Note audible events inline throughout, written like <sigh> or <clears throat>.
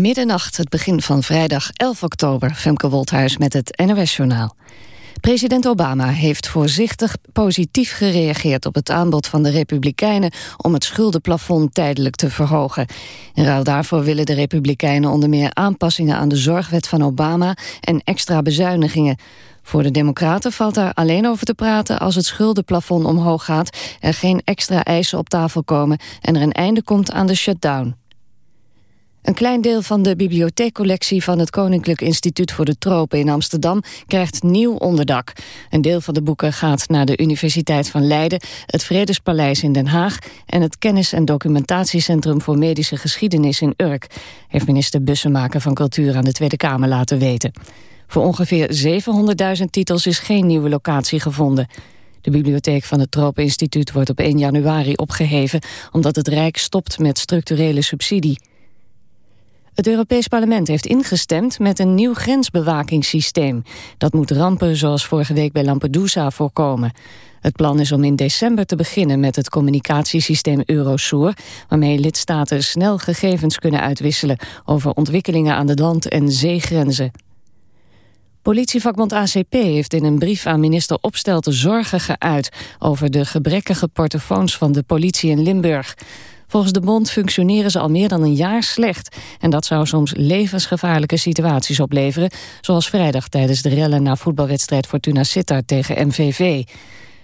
Middernacht, het begin van vrijdag 11 oktober. Femke Wolthuis met het NOS-journaal. President Obama heeft voorzichtig positief gereageerd op het aanbod van de Republikeinen om het schuldenplafond tijdelijk te verhogen. In ruil daarvoor willen de Republikeinen onder meer aanpassingen aan de zorgwet van Obama en extra bezuinigingen. Voor de Democraten valt daar alleen over te praten als het schuldenplafond omhoog gaat, er geen extra eisen op tafel komen en er een einde komt aan de shutdown. Een klein deel van de bibliotheekcollectie van het Koninklijk Instituut voor de Tropen in Amsterdam krijgt nieuw onderdak. Een deel van de boeken gaat naar de Universiteit van Leiden, het Vredespaleis in Den Haag en het Kennis- en Documentatiecentrum voor Medische Geschiedenis in Urk, heeft minister Bussemaker van Cultuur aan de Tweede Kamer laten weten. Voor ongeveer 700.000 titels is geen nieuwe locatie gevonden. De bibliotheek van het Tropeninstituut wordt op 1 januari opgeheven... omdat het Rijk stopt met structurele subsidie. Het Europees Parlement heeft ingestemd met een nieuw grensbewakingssysteem. Dat moet rampen zoals vorige week bij Lampedusa voorkomen. Het plan is om in december te beginnen met het communicatiesysteem Eurosur... waarmee lidstaten snel gegevens kunnen uitwisselen... over ontwikkelingen aan de land- en zeegrenzen. Politievakbond ACP heeft in een brief aan minister Opstelten zorgen geuit... over de gebrekkige portofoons van de politie in Limburg. Volgens de bond functioneren ze al meer dan een jaar slecht. En dat zou soms levensgevaarlijke situaties opleveren... zoals vrijdag tijdens de rellen na voetbalwedstrijd Fortuna Sittard tegen MVV.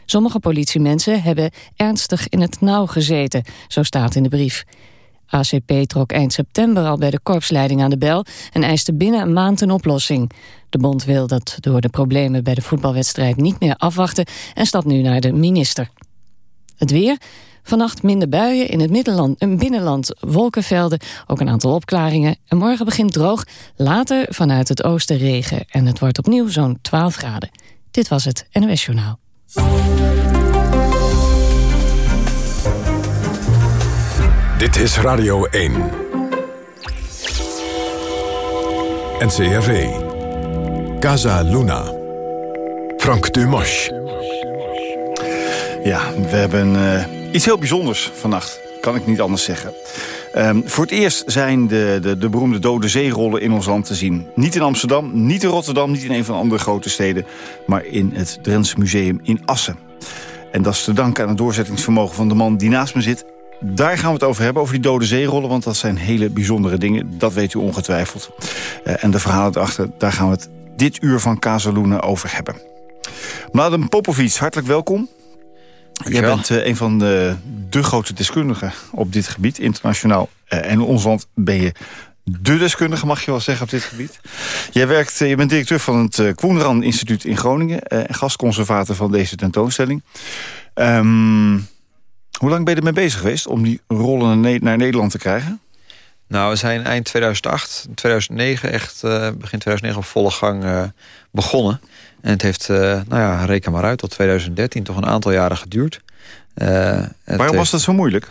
Sommige politiemensen hebben ernstig in het nauw gezeten, zo staat in de brief. ACP trok eind september al bij de korpsleiding aan de bel... en eiste binnen een maand een oplossing. De bond wil dat door de problemen bij de voetbalwedstrijd niet meer afwachten... en stapt nu naar de minister. Het weer... Vannacht minder buien in het middenland, en binnenland wolkenvelden, ook een aantal opklaringen. En morgen begint droog, later vanuit het oosten regen. En het wordt opnieuw zo'n 12 graden. Dit was het NOS Journaal. Dit is Radio 1. NCRV. Casa Luna. Frank Dumas. Ja, we hebben uh, iets heel bijzonders vannacht. Kan ik niet anders zeggen. Um, voor het eerst zijn de, de, de beroemde dode zeerollen in ons land te zien. Niet in Amsterdam, niet in Rotterdam, niet in een van de andere grote steden... maar in het Drents Museum in Assen. En dat is te danken aan het doorzettingsvermogen van de man die naast me zit... Daar gaan we het over hebben, over die dode zeerollen. Want dat zijn hele bijzondere dingen. Dat weet u ongetwijfeld. Uh, en de verhalen erachter, daar gaan we het dit uur van Casaluna over hebben. Mladen Popovic, hartelijk welkom. Jij bent uh, een van de, de grote deskundigen op dit gebied, internationaal. Uh, en in ons land ben je de deskundige, mag je wel zeggen, op dit gebied. Jij werkt, je bent directeur van het Koenran Instituut in Groningen... en gastconservator van deze tentoonstelling. Um, hoe lang ben je ermee bezig geweest om die rollen naar Nederland te krijgen? Nou, we zijn eind 2008, 2009, echt uh, begin 2009 op volle gang uh, begonnen. En het heeft, uh, nou ja, reken maar uit, tot 2013 toch een aantal jaren geduurd. Waarom was dat zo moeilijk?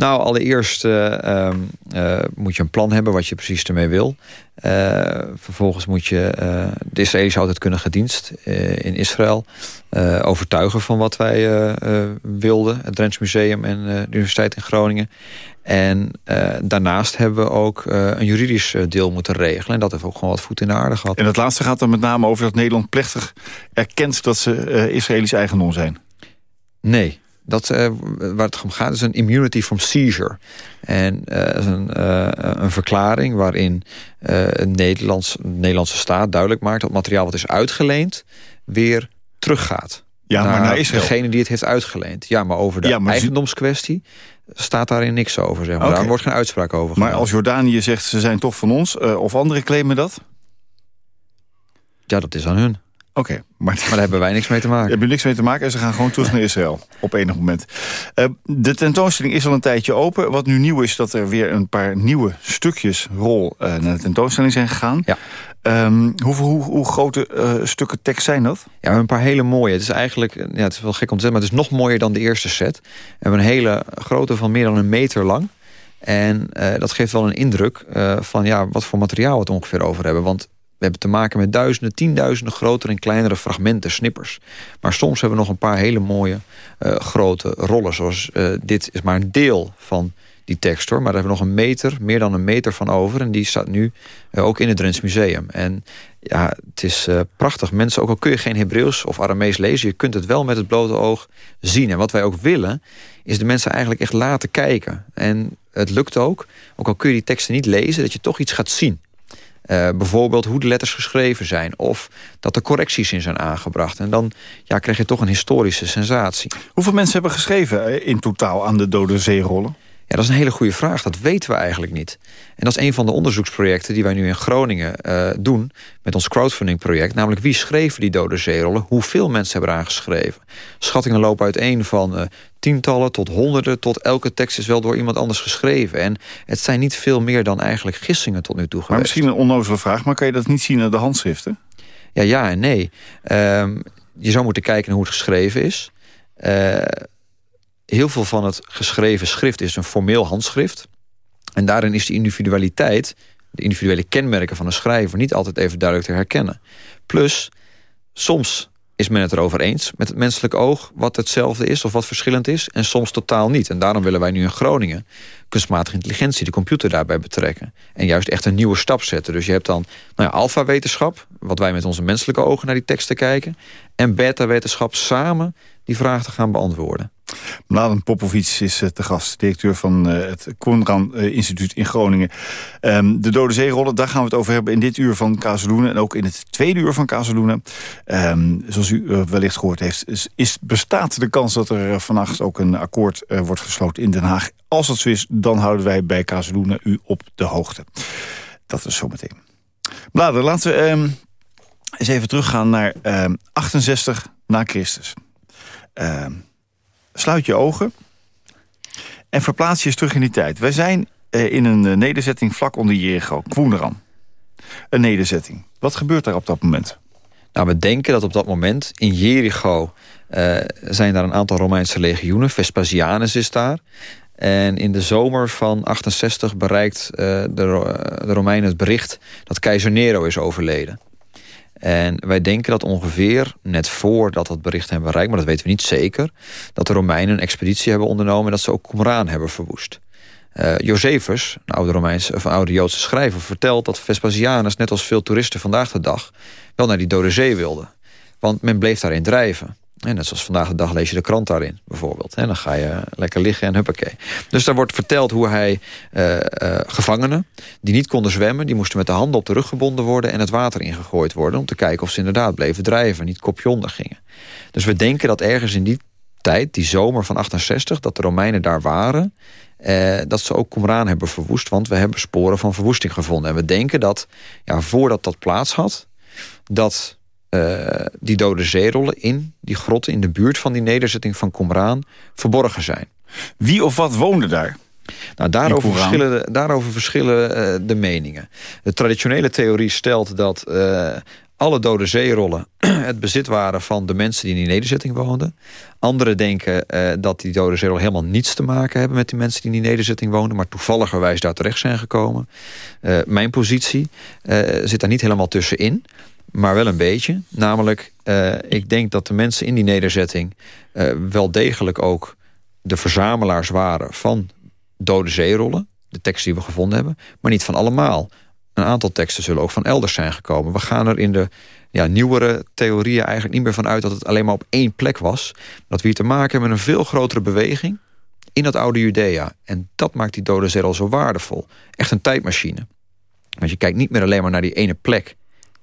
Nou, allereerst uh, uh, moet je een plan hebben wat je precies ermee wil. Uh, vervolgens moet je de Israëlische oudheidkundige dienst in Israël overtuigen van wat wij wilden. Het Drents Museum en de Universiteit in Groningen. En daarnaast hebben we ook een juridisch deel moeten regelen. En dat heeft ook gewoon wat voet in de aarde gehad. En het laatste gaat dan met name over dat Nederland plechtig erkent dat ze Israëlisch eigendom zijn. Nee, dat, uh, waar het om gaat is een immunity from seizure. En uh, is een, uh, een verklaring waarin een Nederlands, de Nederlandse staat duidelijk maakt... dat materiaal wat is uitgeleend weer teruggaat. Ja, naar maar naar Israël. Degene die het heeft uitgeleend. Ja, maar over de ja, maar eigendomskwestie staat daarin niks over. Zeg maar. Okay. Daar wordt geen uitspraak over Maar als Jordanië zegt ze zijn toch van ons... of anderen claimen dat? Ja, dat is aan hun. Oké, okay, maar, maar daar hebben wij niks mee te maken. Daar hebben niks mee te maken en ze gaan gewoon terug naar Israël <laughs> op enig moment. Uh, de tentoonstelling is al een tijdje open. Wat nu nieuw is dat er weer een paar nieuwe stukjes rol uh, naar de tentoonstelling zijn gegaan. Ja. Um, hoe, hoe, hoe, grote uh, stukken tekst zijn dat? Ja, een paar hele mooie. Het is eigenlijk, ja, het is wel gek om te zeggen, maar het is nog mooier dan de eerste set. We hebben een hele grote van meer dan een meter lang. En dat geeft wel een indruk van ja, wat voor materiaal we het ongeveer over hebben. Want we hebben te maken met duizenden, tienduizenden grotere en kleinere fragmenten, snippers. Maar soms hebben we nog een paar hele mooie uh, grote rollen. Zoals uh, dit is maar een deel van die tekst hoor. Maar daar hebben we nog een meter, meer dan een meter van over. En die staat nu ook in het Drents Museum. En ja, het is prachtig. Mensen, ook al kun je geen Hebreeuws of Aramees lezen... je kunt het wel met het blote oog zien. En wat wij ook willen, is de mensen eigenlijk echt laten kijken. En het lukt ook, ook al kun je die teksten niet lezen... dat je toch iets gaat zien. Uh, bijvoorbeeld hoe de letters geschreven zijn. Of dat er correcties in zijn aangebracht. En dan ja, krijg je toch een historische sensatie. Hoeveel mensen hebben geschreven eh, in totaal aan de Dode Zeerollen? Ja, dat is een hele goede vraag. Dat weten we eigenlijk niet. En dat is een van de onderzoeksprojecten die wij nu in Groningen uh, doen... met ons crowdfundingproject. Namelijk wie schreven die dode zeerollen? Hoeveel mensen hebben eraan geschreven? Schattingen lopen uiteen van uh, tientallen tot honderden... tot elke tekst is wel door iemand anders geschreven. En het zijn niet veel meer dan eigenlijk gissingen tot nu toe geweest. Maar misschien een onnozele vraag, maar kan je dat niet zien aan de handschriften? Ja, ja en nee. Um, je zou moeten kijken naar hoe het geschreven is... Uh, heel veel van het geschreven schrift is een formeel handschrift. En daarin is de individualiteit, de individuele kenmerken van een schrijver... niet altijd even duidelijk te herkennen. Plus, soms is men het erover eens met het menselijk oog... wat hetzelfde is of wat verschillend is, en soms totaal niet. En daarom willen wij nu in Groningen kunstmatige intelligentie... de computer daarbij betrekken. En juist echt een nieuwe stap zetten. Dus je hebt dan nou ja, alfa-wetenschap... wat wij met onze menselijke ogen naar die teksten kijken... en beta-wetenschap samen die vraag te gaan beantwoorden. Mladen Popovic is eh, te gast, directeur van eh, het Konran eh, Instituut in Groningen. Ehm, de Dode Zeerollen, daar gaan we het over hebben in dit uur van Kazeloenen... en ook in het tweede uur van Kazeloenen. Ehm, zoals u wellicht gehoord heeft, is, bestaat de kans... dat er vannacht ook een akkoord wordt gesloten in Den Haag. Als dat zo is, dan houden wij bij Kazeloenen u op de hoogte. Dat is zometeen. Mladen, laten we ehm, eens even teruggaan naar 68 na Christus. Sluit je ogen en verplaats je eens terug in die tijd. Wij zijn eh, in een eh, nederzetting vlak onder Jericho, Kwoeneran. Een nederzetting. Wat gebeurt daar op dat moment? Nou, we denken dat op dat moment in Jericho... Uh, zijn daar een aantal Romeinse legioenen. Vespasianus is daar. En in de zomer van 68 bereikt de, de Romeinen het bericht... dat keizer Nero is overleden. En wij denken dat ongeveer, net voordat dat bericht hebben bereikt... maar dat weten we niet zeker... dat de Romeinen een expeditie hebben ondernomen... en dat ze ook Qumran hebben verwoest. Uh, Josephus, een oude, Romeinse, of een oude Joodse schrijver... vertelt dat Vespasianus, net als veel toeristen vandaag de dag... wel naar die Dode Zee wilde. Want men bleef daarin drijven. En net zoals vandaag de dag lees je de krant daarin, bijvoorbeeld. En dan ga je lekker liggen en huppakee. Dus daar wordt verteld hoe hij uh, uh, gevangenen... die niet konden zwemmen, die moesten met de handen op de rug gebonden worden... en het water ingegooid worden... om te kijken of ze inderdaad bleven drijven... niet kopje onder gingen. Dus we denken dat ergens in die tijd, die zomer van 68... dat de Romeinen daar waren... Uh, dat ze ook Qumran hebben verwoest... want we hebben sporen van verwoesting gevonden. En we denken dat, ja, voordat dat plaats had... dat uh, die dode zeerollen in die grotten in de buurt van die nederzetting van Qumran verborgen zijn. Wie of wat woonde daar? Nou, daarover verschillen, de, daarover verschillen uh, de meningen. De traditionele theorie stelt dat uh, alle dode zeerollen <clears throat> het bezit waren van de mensen die in die nederzetting woonden. Anderen denken uh, dat die dode zeerollen helemaal niets te maken hebben met die mensen die in die nederzetting woonden, maar toevalligerwijs daar terecht zijn gekomen. mijn positie zit daar niet helemaal tussenin maar wel een beetje. Namelijk, uh, ik denk dat de mensen in die nederzetting... Uh, wel degelijk ook de verzamelaars waren van dode zeerollen. De teksten die we gevonden hebben. Maar niet van allemaal. Een aantal teksten zullen ook van elders zijn gekomen. We gaan er in de ja, nieuwere theorieën eigenlijk niet meer van uit... dat het alleen maar op één plek was. Dat we hier te maken hebben met een veel grotere beweging... in dat oude Judea. En dat maakt die dode zeerol zo waardevol. Echt een tijdmachine. Want je kijkt niet meer alleen maar naar die ene plek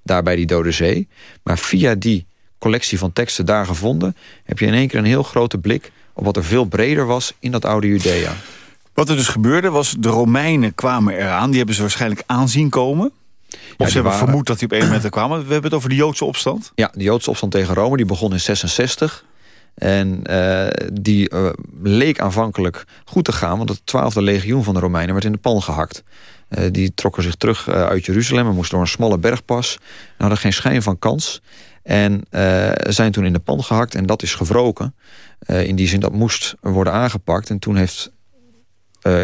daar bij die Dode Zee. Maar via die collectie van teksten daar gevonden... heb je in één keer een heel grote blik op wat er veel breder was in dat oude Judea. Wat er dus gebeurde was, de Romeinen kwamen eraan. Die hebben ze waarschijnlijk aanzien komen. Of ze hebben vermoed dat die op een moment er kwamen. We hebben het over de Joodse opstand. Ja, de Joodse opstand tegen Rome. Die begon in 66. En uh, die uh, leek aanvankelijk goed te gaan... want het twaalfde legioen van de Romeinen werd in de pan gehakt. Uh, die trokken zich terug uit Jeruzalem en moesten door een smalle bergpas. En hadden geen schijn van kans. En zijn toen in de pan gehakt en dat is gewroken. in die zin dat moest worden aangepakt. En toen heeft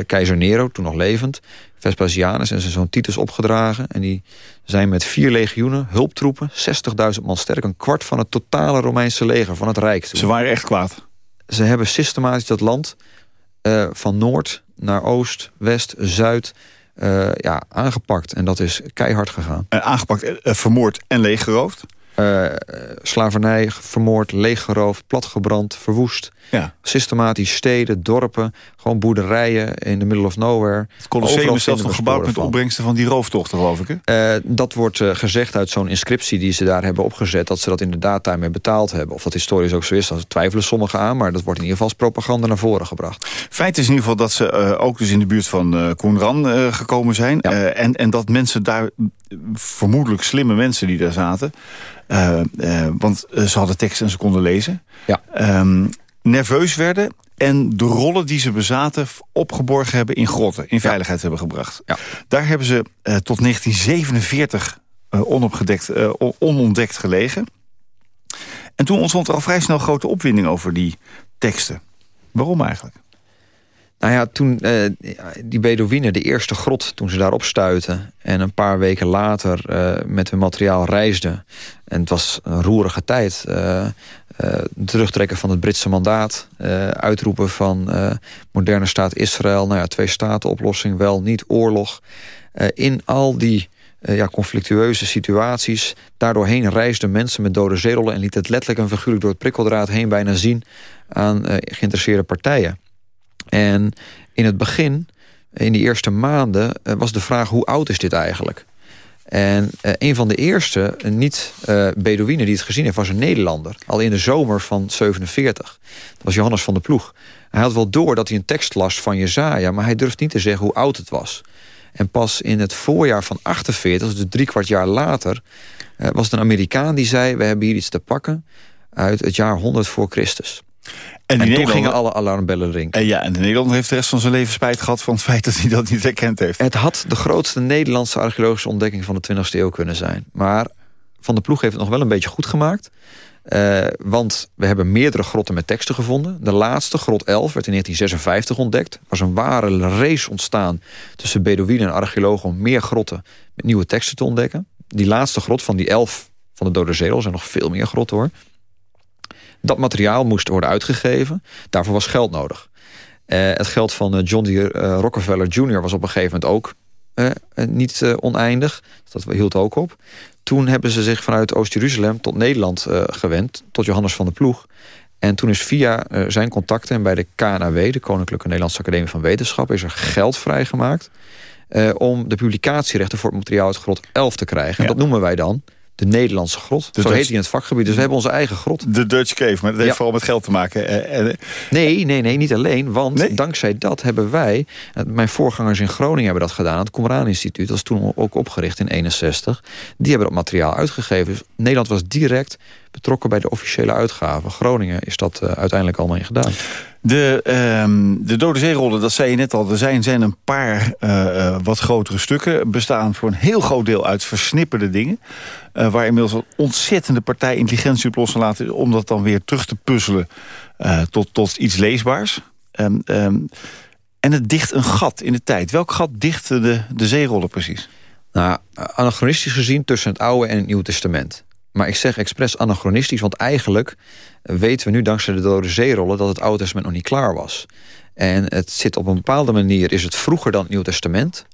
keizer Nero, toen nog levend... Vespasianus en zijn zoon Titus opgedragen. En die zijn met vier legioenen, hulptroepen, 60.000 man sterk... een kwart van het totale Romeinse leger van het Rijk. Ze waren echt kwaad. Ze hebben systematisch dat land uh, van noord naar oost, west, zuid uh, ja, aangepakt. En dat is keihard gegaan. Uh, aangepakt, uh, vermoord en leeggeroofd? slavernij, vermoord, leeggeroofd, platgebrand, verwoest. Ja. Systematisch steden, dorpen, gewoon boerderijen in the middle of nowhere. Het Colosseum is zelfs nog gebouwd met de opbrengsten van die rooftochten, geloof ik. Hè? dat wordt gezegd uit zo'n inscriptie die ze daar hebben opgezet... dat ze dat inderdaad daarmee betaald hebben. Of dat historisch ook zo is, dat twijfelen sommigen aan... maar dat wordt in ieder geval als propaganda naar voren gebracht. Feit is in ieder geval dat ze ook dus in de buurt van Koenran gekomen zijn. Ja. en, en dat mensen daar, vermoedelijk slimme mensen die daar zaten... Uh, uh, want ze hadden tekst en ze konden lezen. Ja. Um, nerveus werden en de rollen die ze bezaten opgeborgen hebben in grotten, in veiligheid hebben gebracht. Ja. Daar hebben ze uh, tot 1947 onopgedekt, onontdekt gelegen. En toen ontstond er al vrij snel grote opwinding over die teksten. Waarom eigenlijk? Nou ja, toen uh, die Bedouinen de eerste grot, toen ze daarop stuiten... en een paar weken later uh, met hun materiaal reisden... en het was een roerige tijd... Uh, terugtrekken van het Britse mandaat... uitroepen van moderne staat Israël... nou ja, twee staten oplossing, wel niet oorlog... in al die ja, conflictueuze situaties... daardoorheen reisden mensen met dode zeerollen... en liet het letterlijk en figuurlijk door het prikkeldraad heen bijna zien... aan geïnteresseerde partijen. En in het begin, in die eerste maanden, was de vraag hoe oud is dit eigenlijk? En uh, een van de eerste niet-Bedouinen uh, die het gezien heeft... was een Nederlander, al in de zomer van 47. Dat was Johannes van der Ploeg. Hij had wel door dat hij een tekst las van Jezaja... maar hij durfde niet te zeggen hoe oud het was. En pas in het voorjaar van 48, dus drie kwart jaar later... Was het een Amerikaan die zei... we hebben hier iets te pakken uit het jaar 100 voor Christus. En, en toen gingen alle alarmbellen rinkelen. En ja, en de Nederlander heeft de rest van zijn leven spijt gehad... van het feit dat hij dat niet herkend heeft. Het had de grootste Nederlandse archeologische ontdekking... van de 20e eeuw kunnen zijn. Maar Van de Ploeg heeft het nog wel een beetje goed gemaakt. Uh, want we hebben meerdere grotten met teksten gevonden. De laatste, grot 11, werd in 1956 ontdekt. Er was een ware race ontstaan tussen Bedouinen en archeologen... om meer grotten met nieuwe teksten te ontdekken. Die laatste grot van die 11 van de Dode Zee, er zijn nog veel meer grotten hoor... Dat materiaal moest worden uitgegeven. Daarvoor was geld nodig. Uh, het geld van John D. Uh, Rockefeller Jr. was op een gegeven moment ook uh, niet oneindig. Dat hield ook op. Toen hebben ze zich vanuit Oost-Jeruzalem tot Nederland gewend. Tot Johannes van der Ploeg. En toen is via zijn contacten en bij de KNAW... de Koninklijke Nederlandse Academie van Wetenschappen... is er geld vrijgemaakt... om de publicatierechten voor het materiaal uit grot 11 te krijgen. En dat noemen wij dan de Nederlandse grot. De Zo Dutch- heet hij in het vakgebied. Dus we hebben onze eigen grot. De Dutch Cave, maar dat heeft Ja. vooral met geld te maken. Eh, eh, Nee, nee, nee, niet alleen. Want Nee? dankzij dat hebben wij... eh, Mijn voorgangers in Groningen hebben dat gedaan. Het Qumran Instituut, dat is toen ook opgericht in 61. Die hebben dat materiaal uitgegeven. Dus Nederland was direct betrokken bij de officiële uitgaven. Groningen is dat uiteindelijk allemaal in gedaan. De, ehm, de Dode Zeerollen, dat zei je net al, er zijn, zijn een paar eh, eh, wat grotere stukken. Bestaan voor een heel groot deel uit versnipperde dingen. eh, waar inmiddels een ontzettende partij intelligentie op om dat dan weer terug te puzzelen tot, tot iets leesbaars. Ehm, en het dicht een gat in de tijd. Welk gat dichten de, de zeerollen precies? Nou, anachronistisch gezien tussen het Oude en het Nieuwe Testament. Maar ik zeg expres anachronistisch, want eigenlijk weten we nu dankzij de Dode Zeerollen dat het Oude Testament nog niet klaar was. En het zit op een bepaalde manier, is het vroeger dan het Nieuwe Testament.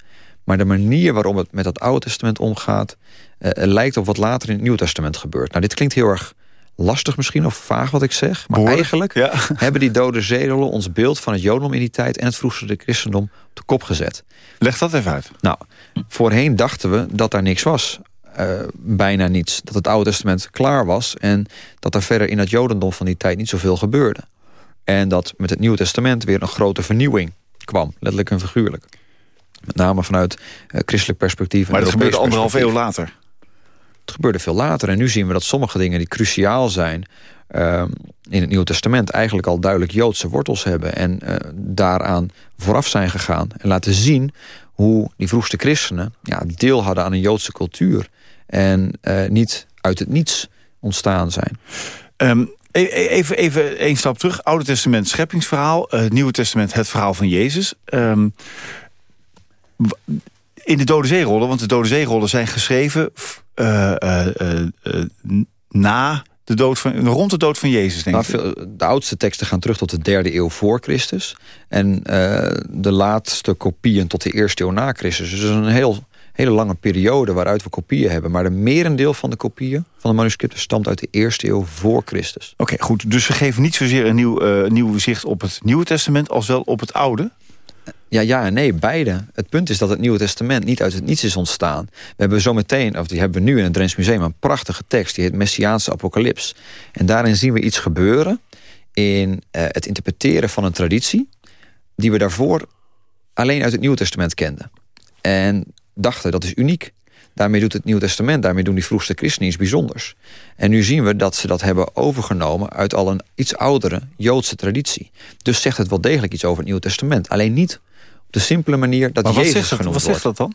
Maar de manier waarop het met dat Oude Testament omgaat, eh, lijkt op wat later in het Nieuwe Testament gebeurt. Nou, dit klinkt heel erg lastig misschien, of vaag wat ik zeg. Maar Behoorlijk, eigenlijk ja. <laughs> hebben die Dode Zeerollen ons beeld van het Jodendom in die tijd en het vroegste christendom op de kop gezet. Leg dat even uit. Nou, voorheen dachten we dat daar niks was. Eh, bijna niets. Dat het Oude Testament klaar was... en dat er verder in het Jodendom van die tijd niet zoveel gebeurde. En dat met het Nieuwe Testament weer een grote vernieuwing kwam. Letterlijk en figuurlijk. Met name vanuit eh, christelijk perspectief. en Maar dat gebeurde anderhalf eeuw later. Het gebeurde veel later. En nu zien we dat sommige dingen die cruciaal zijn... ehm, in het Nieuwe Testament eigenlijk al duidelijk Joodse wortels hebben... en eh, daaraan vooraf zijn gegaan. En laten zien hoe die vroegste christenen ja, deel hadden aan een Joodse cultuur. En eh, niet uit het niets ontstaan zijn. Ehm, e- e- even, even één stap terug. Oude Testament, scheppingsverhaal. eh, Nieuwe Testament, het verhaal van Jezus. Ehm, in de Dode Zeerollen, want de Dode Zeerollen zijn geschreven... eh, na de dood van, rond de dood van Jezus, denk nou, ik. de oudste teksten gaan terug tot de derde eeuw voor Christus. En uh, de laatste kopieën tot de eerste eeuw na Christus. Dus een heel, hele lange periode waaruit we kopieën hebben. Maar de merendeel van de kopieën van de manuscripten stamt uit de eerste eeuw voor Christus. Oké, goed. Dus we geven niet zozeer een nieuw, uh, nieuw zicht op het Nieuwe Testament... als wel op het Oude? Ja, ja en nee, beide. Het punt is dat het Nieuwe Testament niet uit het niets is ontstaan. We hebben zo meteen, of die hebben we nu in het Drents Museum... een prachtige tekst, die heet Messiaanse Apocalyps. En daarin zien we iets gebeuren in uh, het interpreteren van een traditie... die we daarvoor alleen uit het Nieuwe Testament kenden. En dachten, dat is uniek. Daarmee doet het Nieuwe Testament, daarmee doen die vroegste christenen iets bijzonders. En nu zien we dat ze dat hebben overgenomen uit al een iets oudere Joodse traditie. Dus zegt het wel degelijk iets over het Nieuwe Testament. Alleen niet op de simpele manier dat maar Jezus genoemd Wat zegt dat dan?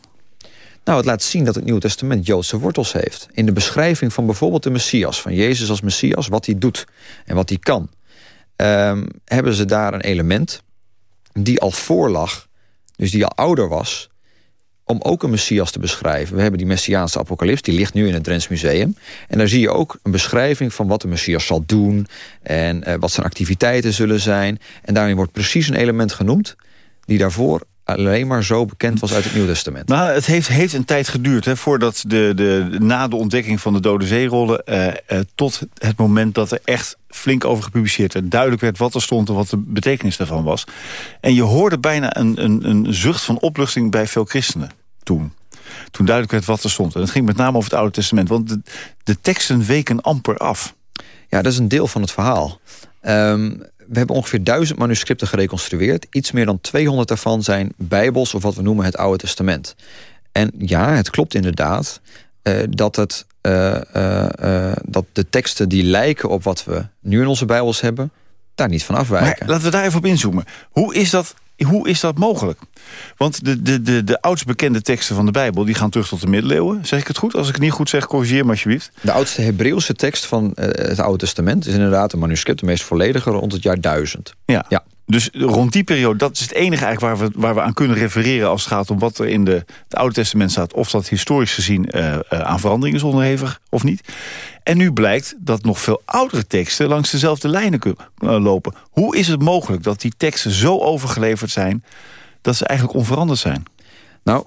Nou, het laat zien dat het Nieuwe Testament Joodse wortels heeft. In de beschrijving van bijvoorbeeld de Messias, van Jezus als Messias, wat hij doet en wat hij kan. Um, hebben ze daar een element die al voorlag, dus die al ouder was om ook een Messias te beschrijven. We hebben die Messiaanse apocalyps, die ligt nu in het Drents Museum. En daar zie je ook een beschrijving van wat de Messias zal doen... en uh, wat zijn activiteiten zullen zijn. En daarin wordt precies een element genoemd... die daarvoor alleen maar zo bekend was uit het Nieuw Testament. Maar het heeft, heeft een tijd geduurd hè, voordat de, de, na de ontdekking van de Dode Zeerollen... Uh, uh, tot het moment dat er echt flink over gepubliceerd werd. Duidelijk werd wat er stond en wat de betekenis daarvan was. En je hoorde bijna een, een, een zucht van opluchting bij veel christenen toen. Toen duidelijk werd wat er stond. En het ging met name over het Oude Testament. Want de, de teksten weken amper af. Ja, dat is een deel van het verhaal. Um, we hebben ongeveer duizend manuscripten gereconstrueerd. Iets meer dan 200 daarvan zijn bijbels of wat we noemen het Oude Testament. En ja, het klopt inderdaad uh, dat, het, uh, uh, dat de teksten die lijken op wat we nu in onze bijbels hebben... daar niet van afwijken. Laten we daar even op inzoomen. Hoe is dat hoe is dat mogelijk? Want de, de, de, de oudst bekende teksten van de Bijbel... die gaan terug tot de middeleeuwen. Zeg ik het goed? Als ik het niet goed zeg, corrigeer me alsjeblieft. De oudste Hebreeuwse tekst van uh, het Oude Testament... is inderdaad een manuscript, de meest volledige, rond het jaar 1000. Ja. ja. Dus rond die periode, dat is het enige eigenlijk waar we, waar we aan kunnen refereren... als het gaat om wat er in de, het Oude Testament staat... of dat historisch gezien uh, uh, aan verandering is onderhevig of niet. En nu blijkt dat nog veel oudere teksten langs dezelfde lijnen uh, lopen. Hoe is het mogelijk dat die teksten zo overgeleverd zijn... dat ze eigenlijk onveranderd zijn? Nou,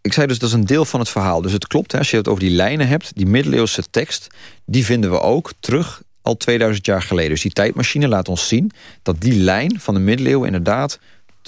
ik zei dus dat is een deel van het verhaal. Dus het klopt, hè, als je het over die lijnen hebt... die middeleeuwse tekst, die vinden we ook terug al 2000 jaar geleden. Dus die tijdmachine laat ons zien dat die lijn van de middeleeuwen inderdaad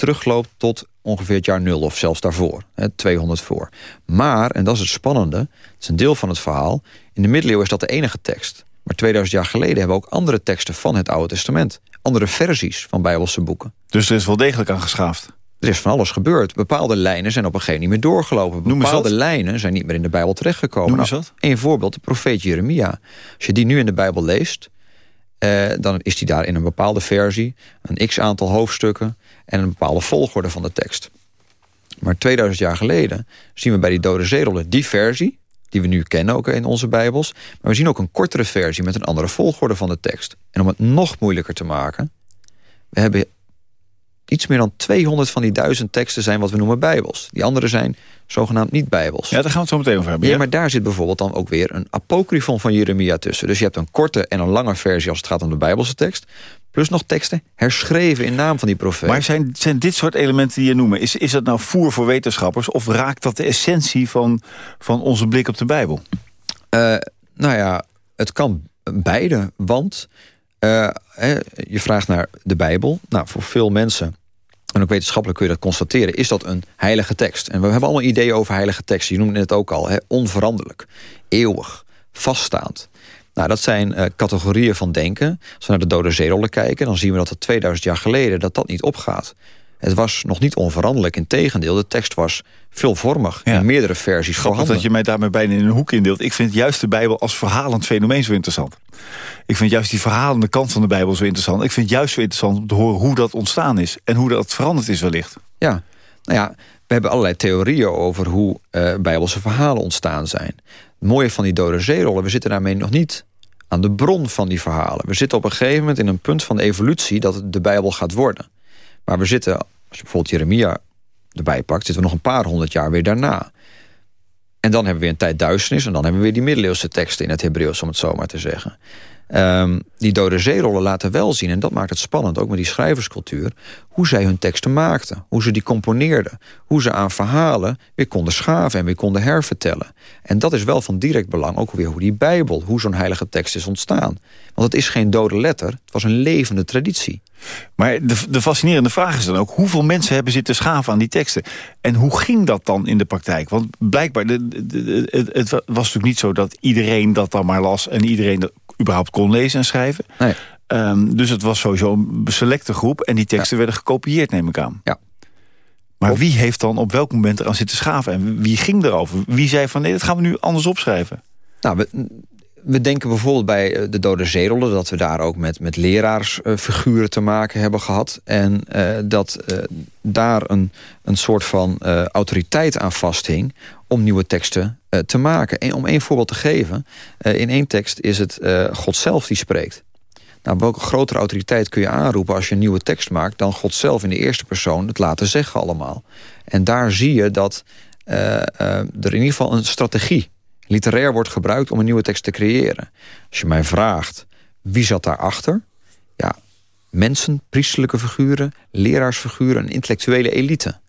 terugloopt tot ongeveer het jaar nul of zelfs daarvoor, hè, 200 voor. Maar, en dat is het spannende, het is een deel van het verhaal, in de middeleeuwen is dat de enige tekst. Maar 2000 jaar geleden hebben we ook andere teksten van het Oude Testament. Andere versies van Bijbelse boeken. Dus er is wel degelijk aan geschaafd? Er is van alles gebeurd. Bepaalde lijnen zijn op een gegeven moment niet meer doorgelopen. Bepaalde lijnen zijn niet meer in de Bijbel terechtgekomen. Noem nou, een voorbeeld, de profeet Jeremia. Als je die nu in de Bijbel leest... Eh, dan is die daar in een bepaalde versie... een x-aantal hoofdstukken... en een bepaalde volgorde van de tekst. Maar 2000 jaar geleden zien we bij die dode zeerollen die versie... die we nu kennen ook in onze Bijbels... maar we zien ook een kortere versie met een andere volgorde van de tekst. En om het nog moeilijker te maken... we hebben iets meer dan 200 van die duizend teksten zijn wat we noemen bijbels. Die andere zijn zogenaamd niet bijbels. Ja, daar gaan we het zo meteen over hebben. Ja, maar daar zit bijvoorbeeld dan ook weer een apocryfon van Jeremia tussen. Dus je hebt een korte en een lange versie als het gaat om de bijbelse tekst. Plus nog teksten herschreven in naam van die profeet. Maar zijn, zijn dit soort elementen die je noemen... Is, is dat nou voer voor wetenschappers... of raakt dat de essentie van, van onze blik op de Bijbel? Uh, nou ja, het kan beide. Want uh, je vraagt naar de Bijbel. Nou, voor veel mensen en ook wetenschappelijk kun je dat constateren, is dat een heilige tekst. En we hebben allemaal ideeën over heilige teksten. Je noemde het ook al, hè? onveranderlijk, eeuwig, vaststaand. Nou, dat zijn uh, categorieën van denken. Als we naar de dode zeerollen kijken, dan zien we dat het 2000 jaar geleden dat dat niet opgaat. Het was nog niet onveranderlijk. Integendeel, de tekst was veelvormig. Ja. In meerdere versies Grappig dat je mij daarmee bijna in een hoek indeelt. Ik vind juist de Bijbel als verhalend fenomeen zo interessant. Ik vind juist die verhalende kant van de Bijbel zo interessant. Ik vind het juist zo interessant om te horen hoe dat ontstaan is. En hoe dat veranderd is wellicht. Ja, nou ja, we hebben allerlei theorieën over hoe uh, Bijbelse verhalen ontstaan zijn. Het mooie van die dode zeerollen, we zitten daarmee nog niet aan de bron van die verhalen. We zitten op een gegeven moment in een punt van evolutie dat het de Bijbel gaat worden. Maar we zitten, als je bijvoorbeeld Jeremia erbij pakt... zitten we nog een paar honderd jaar weer daarna. En dan hebben we weer een tijd duisternis... en dan hebben we weer die middeleeuwse teksten in het Hebreeuws, om het zo maar te zeggen. Um, die dode zeerollen laten wel zien, en dat maakt het spannend, ook met die schrijverscultuur, hoe zij hun teksten maakten, hoe ze die componeerden, hoe ze aan verhalen weer konden schaven en weer konden hervertellen. En dat is wel van direct belang, ook weer hoe die Bijbel, hoe zo'n heilige tekst is ontstaan. Want het is geen dode letter, het was een levende traditie. Maar de, de fascinerende vraag is dan ook... hoeveel mensen hebben zitten schaven aan die teksten? En hoe ging dat dan in de praktijk? Want blijkbaar, de, het, was natuurlijk niet zo dat iedereen dat dan maar las... en iedereen überhaupt kon lezen en schrijven. Nee. Um, dus het was sowieso een selecte groep... en die teksten werden gekopieerd, neem ik aan. Ja. Maar wie heeft dan op welk moment eraan zitten schaven? En wie ging erover? Wie zei van nee, dat gaan we nu anders opschrijven? Nou, we, we denken bijvoorbeeld bij eh, de Dode Zeerollen... dat we daar ook met, met leraarsfiguren te maken hebben gehad. En uh, dat uh, daar een, een soort van autoriteit aan vasthing... om nieuwe teksten te maken. En om één voorbeeld te geven... in één tekst is het God zelf die spreekt. Nou, welke grotere autoriteit kun je aanroepen als je een nieuwe tekst maakt... dan God zelf in de eerste persoon het laten zeggen allemaal. En daar zie je dat er in ieder geval een strategie literair wordt gebruikt om een nieuwe tekst te creëren. Als je mij vraagt, wie zat daarachter? Ja, mensen, priestelijke figuren, leraarsfiguren... een intellectuele elite.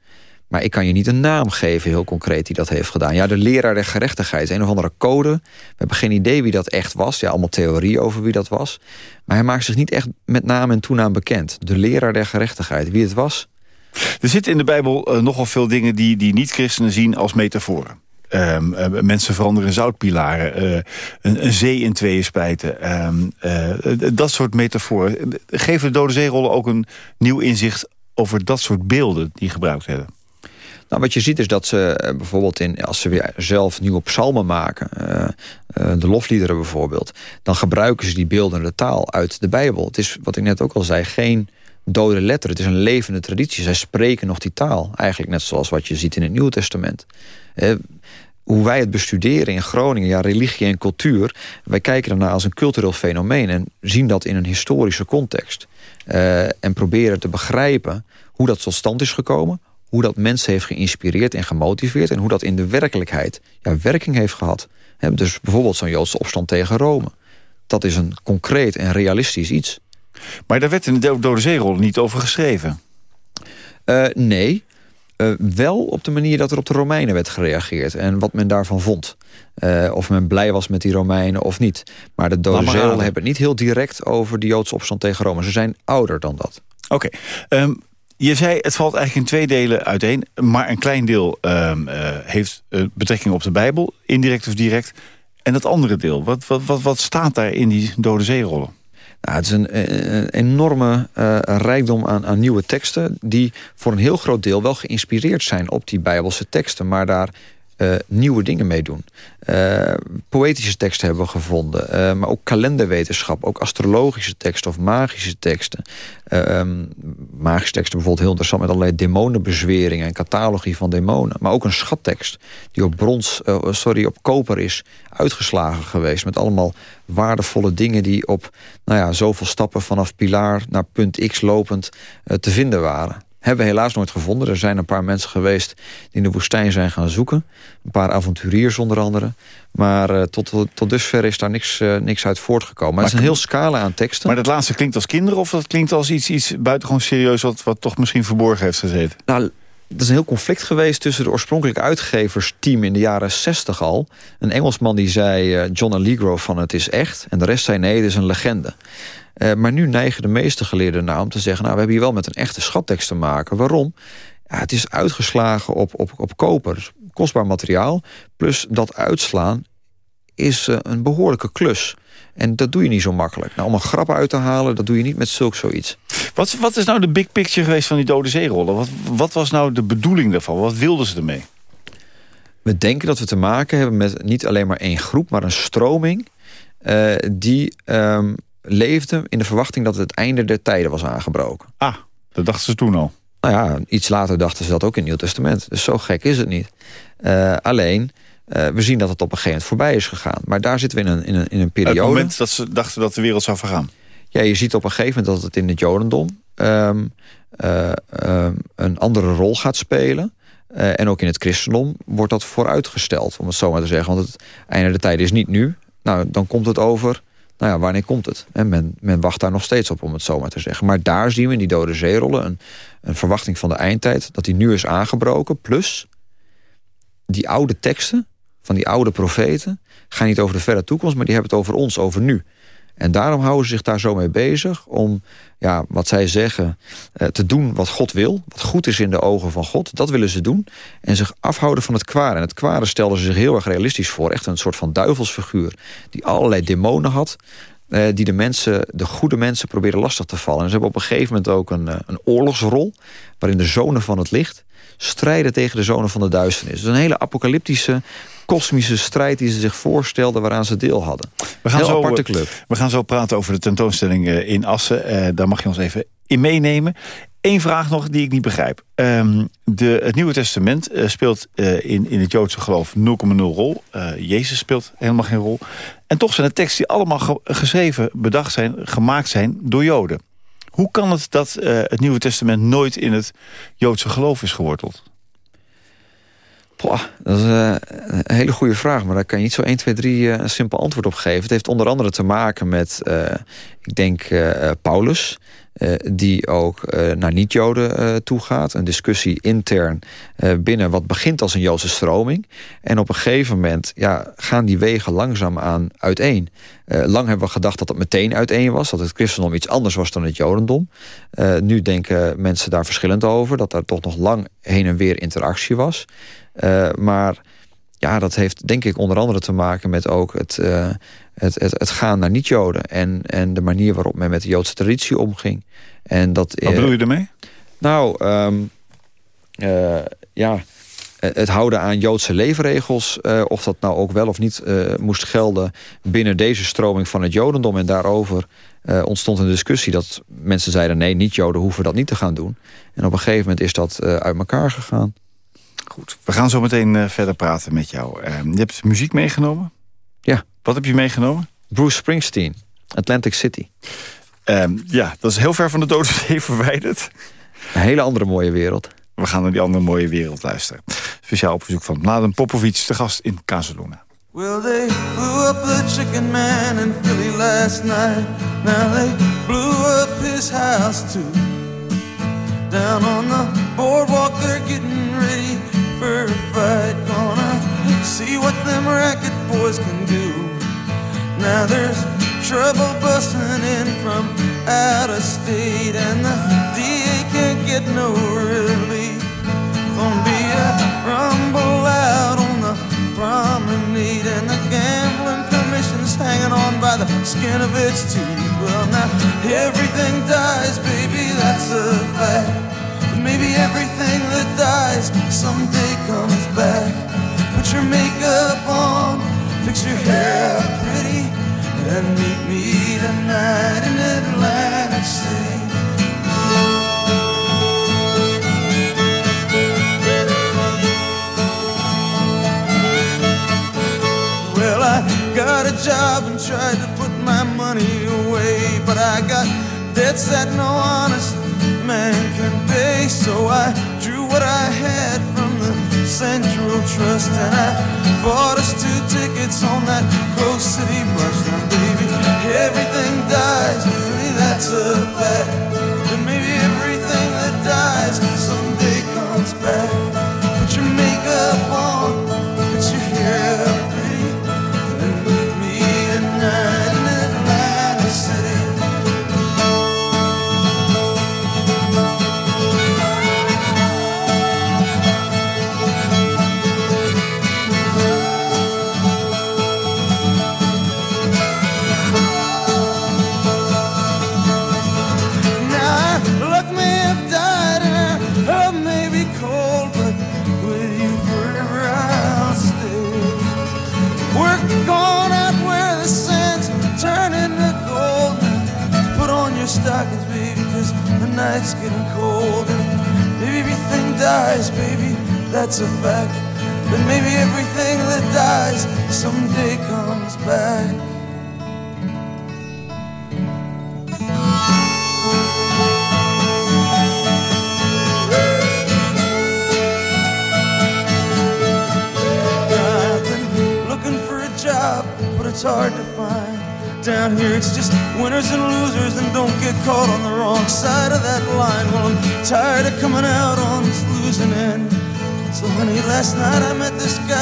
Maar ik kan je niet een naam geven, heel concreet, die dat heeft gedaan. Ja, de leraar der gerechtigheid, een of andere code. We hebben geen idee wie dat echt was. Ja, allemaal theorie over wie dat was. Maar hij maakt zich niet echt met naam en toenaam bekend. De leraar der gerechtigheid. Wie het was, er zitten in de Bijbel uh, nogal veel dingen die, die niet-christenen zien als metaforen. Um, uh, mensen veranderen zoutpilaren. Uh, een, een, zee in tweeën spijten. Um, uh, dat soort metaforen. Geven de Dode Zeerollen ook een nieuw inzicht over dat soort beelden die gebruikt werden? Nou, wat je ziet is dat ze bijvoorbeeld in, als ze weer zelf nieuwe psalmen maken, de lofliederen bijvoorbeeld, dan gebruiken ze die beeldende taal uit de Bijbel. Het is, wat ik net ook al zei, geen dode letter. Het is een levende traditie. Zij spreken nog die taal. Eigenlijk net zoals wat je ziet in het Nieuwe Testament hoe wij het bestuderen in Groningen, ja, religie en cultuur... wij kijken ernaar als een cultureel fenomeen... en zien dat in een historische context. Uh, en proberen te begrijpen hoe dat tot stand is gekomen... hoe dat mensen heeft geïnspireerd en gemotiveerd... en hoe dat in de werkelijkheid ja, werking heeft gehad. He, dus bijvoorbeeld zo'n Joodse opstand tegen Rome. Dat is een concreet en realistisch iets. Maar daar werd in de Dode Zeerol niet over geschreven. Uh, nee, uh, wel op de manier dat er op de Romeinen werd gereageerd. En wat men daarvan vond. Uh, of men blij was met die Romeinen of niet. Maar de Dode hebben het niet heel direct over de Joodse opstand tegen Rome. Ze zijn ouder dan dat. Oké. Okay. Um, je zei, het valt eigenlijk in twee delen uiteen. Maar een klein deel um, uh, heeft betrekking op de Bijbel. Indirect of direct. En het andere deel, wat, wat, wat, wat staat daar in die Dode Zeerollen? Nou, het is een, een enorme uh, rijkdom aan, aan, nieuwe teksten... die voor een heel groot deel wel geïnspireerd zijn op die Bijbelse teksten... maar daar uh, nieuwe dingen mee doen. Uh, poëtische teksten hebben we gevonden, uh, maar ook kalenderwetenschap, ook astrologische teksten of magische teksten. Um, magische teksten bijvoorbeeld heel interessant met allerlei demonenbezweringen en catalogie van demonen. Maar ook een schattekst die op brons, sorry, op koper is uitgeslagen geweest met allemaal waardevolle dingen die op nou ja, zoveel stappen vanaf pilaar naar punt X lopend te vinden waren. Hebben we helaas nooit gevonden. Er zijn een paar mensen geweest die in de woestijn zijn gaan zoeken. Een paar avonturiers onder andere. Maar uh, tot, tot dusver is daar niks, uh, niks uit voortgekomen. Maar, het is een heel scala aan teksten. Maar dat laatste klinkt als kinderen of dat klinkt als iets, iets buitengewoon serieus... Wat, wat toch misschien verborgen heeft gezeten? Nou, er is een heel conflict geweest tussen de oorspronkelijke uitgeversteam in de jaren 60 al. Een Engelsman die zei, uh, John Allegro, van het is echt. En de rest zei nee, het is een legende. Uh, maar nu neigen de meeste geleerden naar om te zeggen... nou, we hebben hier wel met een echte schattekst te maken. Waarom? Ja, het is uitgeslagen op, op, op koper, kostbaar materiaal. Plus dat uitslaan is uh, een behoorlijke klus. En dat doe je niet zo makkelijk. Nou, om een grap uit te halen, dat doe je niet met zulk zoiets. Wat, wat is nou de big picture geweest van die dode zeerollen? Wat, wat was nou de bedoeling daarvan? Wat wilden ze ermee? We denken dat we te maken hebben met niet alleen maar één groep... maar een stroming uh, die um, leefde in de verwachting dat het einde der tijden was aangebroken. Ah, dat dachten ze toen al. Nou ja, iets later dachten ze dat ook in het Nieuw Testament. Dus zo gek is het niet. Uh, alleen, uh, we zien dat het op een gegeven moment voorbij is gegaan. Maar daar zitten we in een, in een, in een periode... Het moment dat ze dachten dat de wereld zou vergaan. Ja, je ziet op een gegeven moment dat het in het Jodendom... Um, uh, um, een andere rol gaat spelen... Uh, en ook in het christendom wordt dat vooruitgesteld, om het zo maar te zeggen. Want het einde der tijden is niet nu. Nou, dan komt het over Nou ja, wanneer komt het? En men, men wacht daar nog steeds op, om het zo maar te zeggen. Maar daar zien we in die dode zeerollen een, een verwachting van de eindtijd... dat die nu is aangebroken. Plus, die oude teksten van die oude profeten... gaan niet over de verre toekomst, maar die hebben het over ons, over nu. En daarom houden ze zich daar zo mee bezig om, ja, wat zij zeggen, eh, te doen wat God wil. Wat goed is in de ogen van God, dat willen ze doen. En zich afhouden van het kwade. En het kwade stelden ze zich heel erg realistisch voor. Echt een soort van duivelsfiguur die allerlei demonen had. Eh, die de mensen, de goede mensen proberen lastig te vallen. En ze hebben op een gegeven moment ook een, eh, een oorlogsrol... waarin de zonen van het licht strijden tegen de zonen van de duisternis. Dus een hele apocalyptische, kosmische strijd die ze zich voorstelden... waaraan ze deel hadden. We gaan, zo, aparte club. we gaan zo praten over de tentoonstelling eh, in Assen. daar mag je ons even in meenemen. Eén vraag nog die ik niet begrijp. Um, de, het Nieuwe Testament speelt in, in het Joodse geloof 0,0 rol. Jezus speelt helemaal geen rol. En toch zijn de teksten die allemaal geschreven, bedacht zijn, gemaakt zijn door Joden. Hoe kan het dat het Nieuwe Testament nooit in het Joodse geloof is geworteld? Dat is uh, een hele goede vraag, maar daar kan je niet zo 1, 2, 3 uh, een simpel antwoord op geven. Het heeft onder andere te maken met, uh, ik denk, Paulus. Uh, die ook naar niet-Joden toe gaat. Een discussie intern binnen wat begint als een Joodse stroming. En op een gegeven moment ja, gaan die wegen langzaam aan uiteen. lang hebben we gedacht dat het meteen uiteen was. Dat het christendom iets anders was dan het Jodendom. nu denken mensen daar verschillend over. Dat er toch nog lang heen en weer interactie was. maar ja, dat heeft denk ik onder andere te maken met ook het, uh, het, het, het, gaan naar niet-Joden. En, en de manier waarop men met de Joodse traditie omging. En dat, Wat bedoel je ermee? Nou, um, uh, ja, het houden aan Joodse leefregels... Uh, of dat nou ook wel of niet moest gelden binnen deze stroming van het Jodendom. En daarover ontstond een discussie dat mensen zeiden... nee, niet-Joden hoeven dat niet te gaan doen. En op een gegeven moment is dat uit elkaar gegaan. Goed, we gaan zo meteen uh, verder praten met jou. Uh, je hebt muziek meegenomen? Ja. Wat heb je meegenomen? Bruce Springsteen, Atlantic City. Um, ja, dat is heel ver van de Dode <laughs> Zee verwijderd. Een hele andere mooie wereld. We gaan naar die andere mooie wereld luisteren. Speciaal op verzoek van Mladen Popovic, te gast in Casaluna. Well, they blew up the chicken man in Philly last night. Now they blew up his house too. Down on the boardwalk, they're getting ready for a fight. Gonna see what them racket boys can do. Now there's trouble busting in from out of state, and the DA can't get no relief. Gonna be a rumble out on the promenade, and the gambling commission's hanging on by the skin of its teeth. Well, now everything dies, baby, that's a fact. Maybe everything that dies someday comes back. Put your makeup on, fix your hair up pretty, and meet me tonight in Atlantic City. Well, I got a job and tried to put my money away, but I got debts that no honest man can pay. So I drew what I had from the Central Trust and I bought us two tickets on that Coast City bus. Now, baby, everything dies, really, that's a fact. Night's getting cold. And maybe everything dies, baby, that's a fact. But maybe everything that dies someday comes back. I've looking for a job, but it's hard to. Down here it's just winners and losers and don't get caught on the wrong side of that line. Well, I'm tired of coming out on this losing end. So, honey, last night I met this guy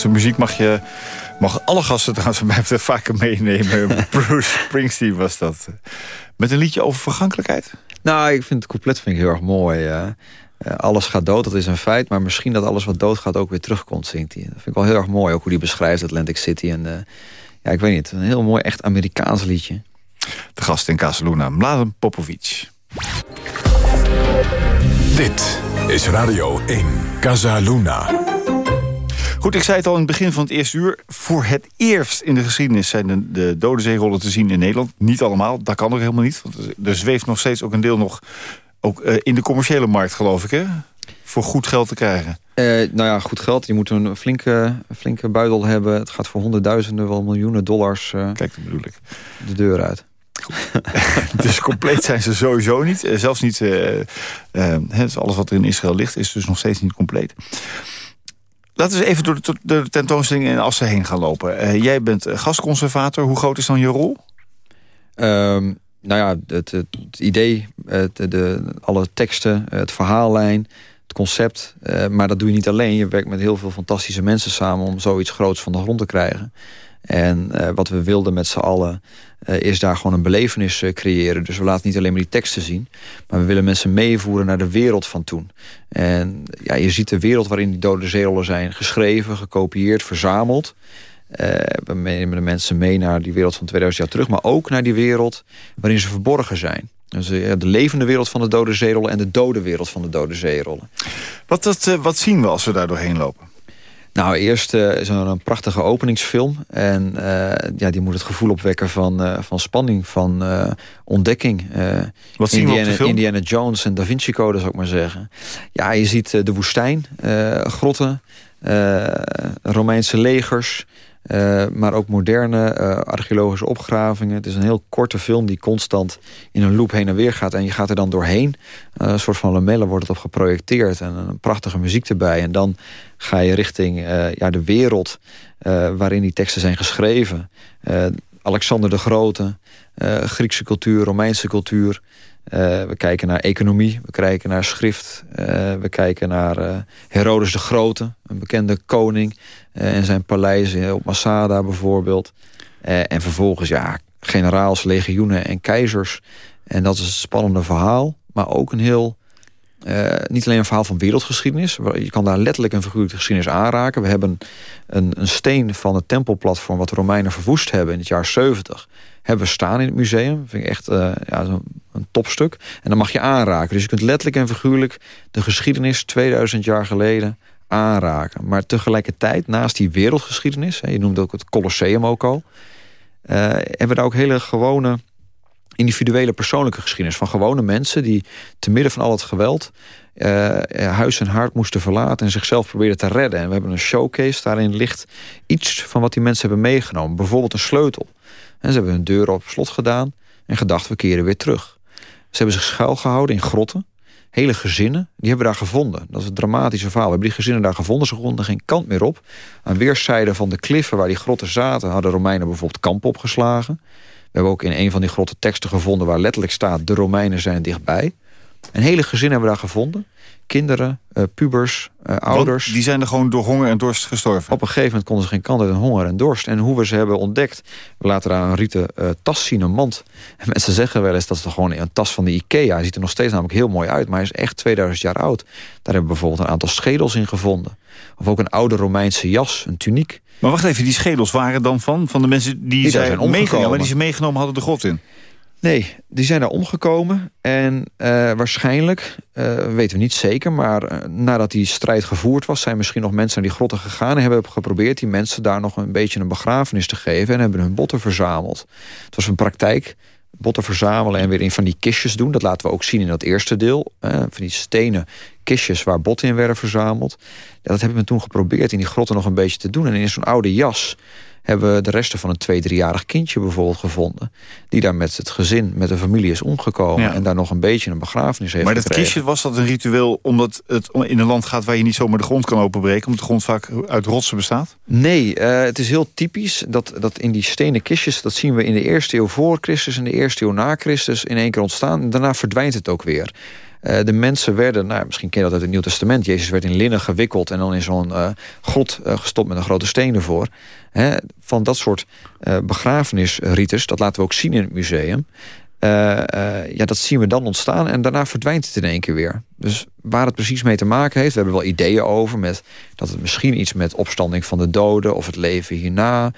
Soort muziek mag je... Mag alle gasten trouwens van mij betreft vaker meenemen. <laughs> Bruce Springsteen was dat. Met een liedje over vergankelijkheid? Nou, ik vind het couplet vind ik heel erg mooi. eh. Alles gaat dood, dat is een feit. Maar misschien dat alles wat doodgaat ook weer terugkomt, zingt hij. Dat vind ik wel heel erg mooi. Ook hoe hij beschrijft Atlantic City. En, eh, ja, ik weet niet. Een heel mooi, echt Amerikaans liedje. De gast in Casaluna, Mladen Popovic. Dit is Radio 1, Casa Luna. Goed, ik zei het al in het begin van het eerste uur. Voor het eerst in de geschiedenis zijn de, de dode zeerollen te zien in Nederland. Niet allemaal, dat kan ook helemaal niet. Want er zweeft nog steeds ook een deel nog ook, eh, in de commerciële markt, geloof ik, hè? Voor goed geld te krijgen. Eh, nou ja, goed geld. Je moet een flinke, flinke buidel hebben. Het gaat voor honderdduizenden, wel miljoenen dollars eh, Kijk, dat bedoel ik. de deur uit. <laughs> Dus compleet zijn ze sowieso niet. Zelfs niet, dus alles wat er in Israël ligt, is dus nog steeds niet compleet. Laten we even door de, de tentoonstelling in Assen heen gaan lopen. Eh, jij bent eh, gastconservator. Hoe groot is dan je rol? Ehm, nou ja, het idee, het, de, alle teksten, het verhaallijn, het concept. eh, maar dat doe je niet alleen. Je werkt met heel veel fantastische mensen samen... om zoiets groots van de grond te krijgen. En eh, wat we wilden met z'n allen... eh, is daar gewoon een belevenis eh, creëren. Dus we laten niet alleen maar die teksten zien... maar we willen mensen meevoeren naar de wereld van toen. En ja, je ziet de wereld waarin die dode zeerollen zijn geschreven... gekopieerd, verzameld... We nemen de mensen mee naar die wereld van 2000 jaar terug... maar ook naar die wereld waarin ze verborgen zijn. Dus de levende wereld van de dode zeerollen... en de dode wereld van de dode zeerollen. Wat, dat, wat zien we als we daar doorheen lopen? Nou, eerst eh, is er een prachtige openingsfilm. En eh, ja, die moet het gevoel opwekken van, eh, van spanning, van ontdekking. Wat zien we op de Indiana, film? Indiana Jones en Da Vinci Code, zou ik maar zeggen. Ja, je ziet de woestijn, grotten, Romeinse legers... eh, maar ook moderne eh, archeologische opgravingen. Het is een heel korte film die constant in een loop heen en weer gaat. En je gaat er dan doorheen. Eh, een soort van lamellen wordt het op geprojecteerd. En een prachtige muziek erbij. En dan ga je richting ja, de wereld waarin die teksten zijn geschreven. Alexander de Grote, Griekse cultuur, Romeinse cultuur. We kijken naar economie, we kijken naar schrift. we kijken naar eh, Herodes de Grote, een bekende koning. Eh, en zijn paleizen op Masada bijvoorbeeld. Eh, en vervolgens ja, generaals, legioenen en keizers. En dat is een spannende verhaal. Maar ook een heel eh, niet alleen een verhaal van wereldgeschiedenis. Je kan daar letterlijk een figuurlijke geschiedenis aanraken. We hebben een, een steen van het tempelplatform... wat de Romeinen verwoest hebben in het jaar 70... hebben we staan in het museum. Dat vind ik echt eh, ja, zo'n- een topstuk. En dan mag je aanraken. Dus je kunt letterlijk en figuurlijk... de geschiedenis 2000 jaar geleden aanraken. Maar tegelijkertijd, naast die wereldgeschiedenis... je noemde ook het Colosseum ook al... eh, hebben we daar ook hele gewone individuele persoonlijke geschiedenis van gewone mensen die te midden van al het geweld eh, huis en haard moesten verlaten en zichzelf probeerden te redden. En we hebben een showcase, daarin ligt iets van wat die mensen hebben meegenomen. Bijvoorbeeld een sleutel. Ze hebben hun deuren op slot gedaan en gedacht we keren weer terug. Ze hebben zich schuilgehouden in grotten. Hele gezinnen, die hebben we daar gevonden. Dat is het dramatische verhaal. We hebben die gezinnen daar gevonden. Ze konden geen kant meer op. Aan weerszijden van de kliffen waar die grotten zaten... hadden Romeinen bijvoorbeeld kampen opgeslagen. We hebben ook in een van die grotten teksten gevonden... waar letterlijk staat, de Romeinen zijn dichtbij. Een hele gezin hebben we daar gevonden. Kinderen, uh, pubers, uh, ouders. die zijn er gewoon door honger en dorst gestorven? Op een gegeven moment konden ze geen kant uit honger en dorst. En hoe we ze hebben ontdekt, we laten daar een rieten uh, tas zien, een mand. En <laughs> mensen zeggen wel eens dat is toch gewoon een tas van de Ikea. Hij ziet er nog steeds namelijk heel mooi uit, maar hij is echt 2000 jaar oud. Daar hebben we bijvoorbeeld een aantal schedels in gevonden. Of ook een oude Romeinse jas, een tuniek. Maar wacht even, die schedels waren dan van? Van de mensen die, die zijn omgekomen, die ze meegenomen hadden de grot in? Nee, die zijn daar omgekomen. En uh, waarschijnlijk, uh, weten we niet zeker... maar uh, nadat die strijd gevoerd was... zijn misschien nog mensen naar die grotten gegaan... en hebben geprobeerd die mensen daar nog een beetje een begrafenis te geven... en hebben hun botten verzameld. Het was een praktijk, botten verzamelen... en weer in van die kistjes doen. Dat laten we ook zien in dat eerste deel. van die stenen kistjes waar botten in werden verzameld. Ja, dat hebben we toen geprobeerd in die grotten nog een beetje te doen. En in zo'n oude jas hebben we de resten van een twee, driejarig kindje bijvoorbeeld gevonden. Die daar met het gezin, met de familie is omgekomen. Ja. En daar nog een beetje een begrafenis heeft Maar dat kistje, was dat een ritueel omdat het in een land gaat... waar je niet zomaar de grond kan openbreken... omdat de grond vaak uit rotsen bestaat? Nee, uh, het is heel typisch dat, dat in die stenen kistjes... dat zien we in de eerste eeuw voor Christus en de eerste eeuw na Christus... in één keer ontstaan. En daarna verdwijnt het ook weer. Uh, de mensen werden, nou, misschien ken je dat uit het Nieuw Testament... Jezus werd in linnen gewikkeld en dan in zo'n uh, grot uh, gestopt met een grote steen ervoor. Hè, van dat soort begrafenisrites, dat laten we ook zien in het museum... ja, dat zien we dan ontstaan en daarna verdwijnt het in één keer weer. Dus waar het precies mee te maken heeft... we hebben wel ideeën over met dat het misschien iets met opstanding van de doden... of het leven hierna...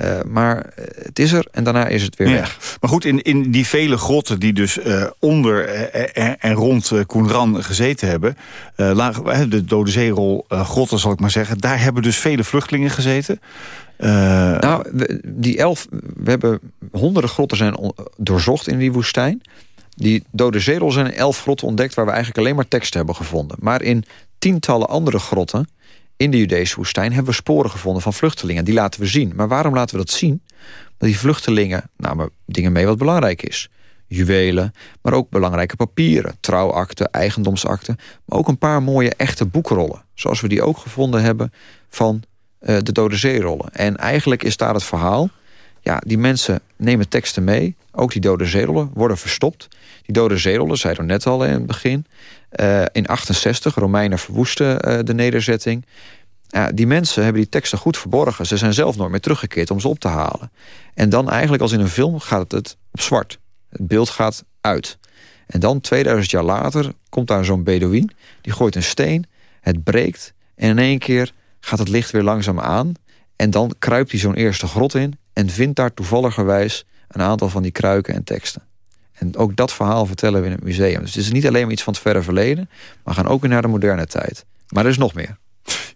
Uh, maar het is er en daarna is het weer ja. weg. Maar goed, in, in die vele grotten die dus uh, onder en, en rond Koenran gezeten hebben... de Dode Zeerol grotten, zal ik maar zeggen... daar hebben dus vele vluchtelingen gezeten. nou, we, die elf, we hebben honderden grotten zijn doorzocht in die woestijn. Die Dode Zeerol zijn elf grotten ontdekt... waar we eigenlijk alleen maar teksten hebben gevonden. Maar in tientallen andere grotten in de Judese woestijn hebben we sporen gevonden van vluchtelingen. Die laten we zien. Maar waarom laten we dat zien? Dat die vluchtelingen namen dingen mee wat belangrijk is. Juwelen, maar ook belangrijke papieren. Trouwakten, eigendomsakten. Maar ook een paar mooie echte boekrollen. Zoals we die ook gevonden hebben van uh, de Dode Zeerollen. En eigenlijk is daar het verhaal... Ja, die mensen nemen teksten mee. Ook die dode zeerollen worden verstopt. Die dode zeerollen, zeiden we net al in het begin... Uh, in 68, Romeinen verwoesten uh, de nederzetting. Die mensen hebben die teksten goed verborgen. Ze zijn zelf nooit meer teruggekeerd om ze op te halen. En dan eigenlijk als in een film gaat het op zwart. Het beeld gaat uit. En dan 2000 jaar later komt daar zo'n Bedouin. Die gooit een steen, het breekt... en in één keer gaat het licht weer langzaam aan... en dan kruipt hij zo'n eerste grot in... en vindt daar toevalligerwijs een aantal van die kruiken en teksten. En ook dat verhaal vertellen we in het museum. Dus het is niet alleen maar iets van het verre verleden... maar gaan ook weer naar de moderne tijd. Maar er is nog meer.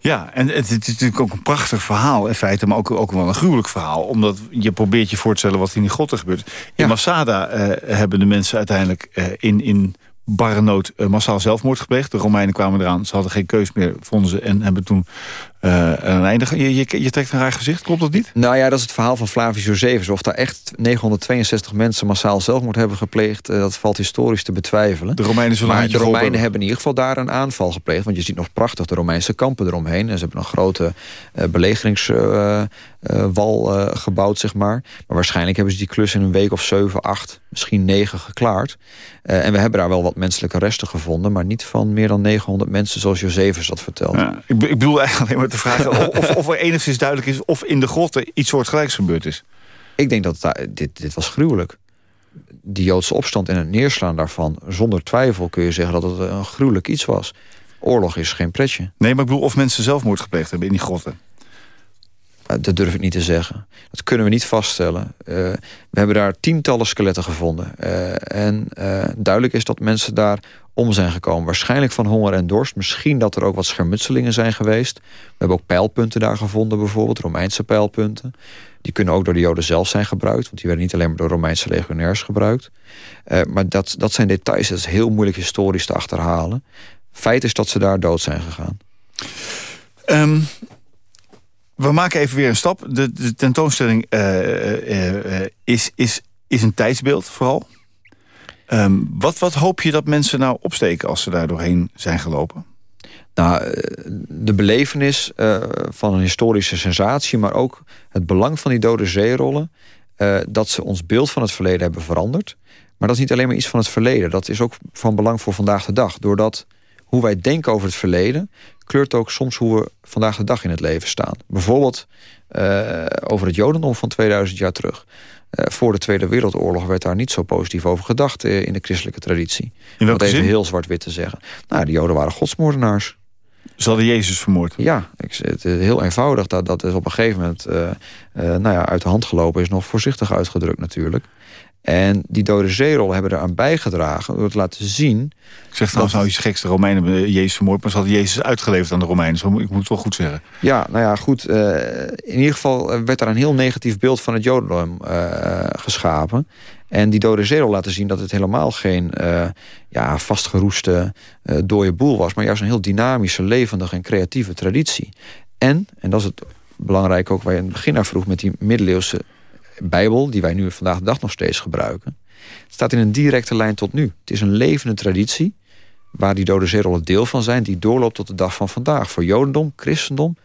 Ja, en het, is natuurlijk ook een prachtig verhaal in feite... maar ook, ook wel een gruwelijk verhaal. Omdat je probeert je voor te stellen wat in die grotten gebeurt. In ja. Masada uh, hebben de mensen uiteindelijk uh, in... in barre nood uh, massaal zelfmoord gepleegd. De Romeinen kwamen eraan, ze hadden geen keus meer, vonden ze... en hebben toen uh, een einde... Je, je, je, trekt een raar gezicht, klopt dat niet? Nou ja, dat is het verhaal van Flavius Josephus. Of daar echt 962 mensen massaal zelfmoord hebben gepleegd... Uh, dat valt historisch te betwijfelen. De Romeinen zullen Maar de Romeinen hebben in ieder geval daar een aanval gepleegd. Want je ziet nog prachtig de Romeinse kampen eromheen. En ze hebben een grote uh, belegeringswal gebouwd, zeg maar. Maar waarschijnlijk hebben ze die klus in een week of 7, 8, misschien 9 geklaard. en we hebben daar wel wat menselijke resten gevonden... maar niet van meer dan 900 mensen zoals Josephus dat vertelt. Ja, ik, ik bedoel eigenlijk alleen maar te vragen of, of, er enigszins duidelijk is... of in de grotten iets soortgelijks gebeurd is. Ik denk dat dit, dit was gruwelijk. Die Joodse opstand en het neerslaan daarvan... zonder twijfel kun je zeggen dat het een gruwelijk iets was. Oorlog is geen pretje. Nee, maar ik bedoel of mensen zelfmoord gepleegd hebben in die grotten. Dat durf ik niet te zeggen. Dat kunnen we niet vaststellen. Uh, we hebben daar tientallen skeletten gevonden. Uh, en uh, duidelijk is dat mensen daar om zijn gekomen. Waarschijnlijk van honger en dorst. Misschien dat er ook wat schermutselingen zijn geweest. We hebben ook pijlpunten daar gevonden bijvoorbeeld. Romeinse pijlpunten. Die kunnen ook door de Joden zelf zijn gebruikt. Want die werden niet alleen maar door Romeinse legionairs gebruikt. maar dat, dat zijn details. Dat is heel moeilijk historisch te achterhalen. Feit is dat ze daar dood zijn gegaan. Um, we maken even weer een stap. De, tentoonstelling uh, uh, is, is, is een tijdsbeeld vooral. Um, wat, wat hoop je dat mensen nou opsteken als ze daar doorheen zijn gelopen? Nou, de belevenis uh, van een historische sensatie... maar ook het belang van die dode zeerollen... Uh, dat ze ons beeld van het verleden hebben veranderd. Maar dat is niet alleen maar iets van het verleden. Dat is ook van belang voor vandaag de dag. Doordat hoe wij denken over het verleden... kleurt ook soms hoe we vandaag de dag in het leven staan. Bijvoorbeeld over het jodendom van 2000 jaar terug. Uh, voor de Tweede Wereldoorlog werd daar niet zo positief over gedacht... Uh, in de christelijke traditie. In welke Om het even heel zwart-wit te zeggen. Nou, de joden waren godsmoordenaars. Ze hadden Jezus vermoord. Ja, ik, het is heel eenvoudig. Dat, dat is op een gegeven moment uh, uh, nou ja, uit de hand gelopen. Is nog voorzichtig uitgedrukt natuurlijk. En die dode zeerollen hebben eraan bijgedragen... door te laten zien... Ik zeg trouwens nou iets geks, de Romeinen hebben Jezus vermoord... maar ze hadden Jezus uitgeleverd aan de Romeinen. Zo, ik moet het wel goed zeggen. Ja, nou ja, goed. Uh, in ieder geval werd daar een heel negatief beeld van het jodendom geschapen. En die dode zeerol laten zien dat het helemaal geen uh, ja, vastgeroeste uh, dode boel was... maar juist een heel dynamische, levendige en creatieve traditie. En, en dat is het belangrijke ook waar je in het begin naar vroeg... met die middeleeuwse Bijbel, die wij nu vandaag de dag nog steeds gebruiken... Staat in een directe lijn tot nu. Het is een levende traditie waar die dode zeerollen deel van zijn... die doorloopt tot de dag van vandaag. Voor jodendom, christendom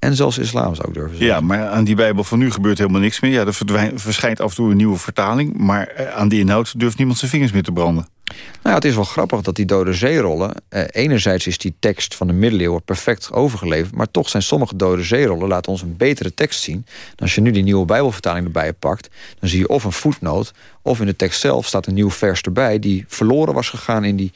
en zelfs islam zou ik durven zeggen. Ja, maar aan die Bijbel van nu gebeurt helemaal niks meer. Ja, er verschijnt af en toe een nieuwe vertaling... maar aan die inhoud durft niemand zijn vingers meer te branden. Nou ja, het is wel grappig dat die dode zeerollen... Eh, enerzijds is die tekst van de middeleeuwen perfect overgeleverd... maar toch zijn sommige dode zeerollen laten ons een betere tekst zien. En als je nu die nieuwe bijbelvertaling erbij pakt... dan zie je of een voetnoot... of in de tekst zelf staat een nieuw vers erbij... die verloren was gegaan in die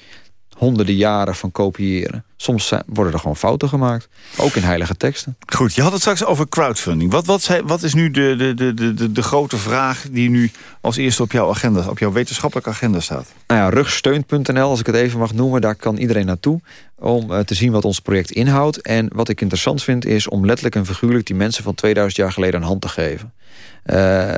honderden jaren van kopiëren. Soms worden er gewoon fouten gemaakt. Ook in heilige teksten. Goed, je had het straks over crowdfunding. Wat, wat, wat is nu de, de, de, de, de grote vraag die nu als eerste op jouw agenda, op jouw wetenschappelijke agenda staat? Nou ja, rugsteun.nl, als ik het even mag noemen, daar kan iedereen naartoe om uh, te zien wat ons project inhoudt. En wat ik interessant vind is om letterlijk en figuurlijk die mensen van 2000 jaar geleden een hand te geven. Uh,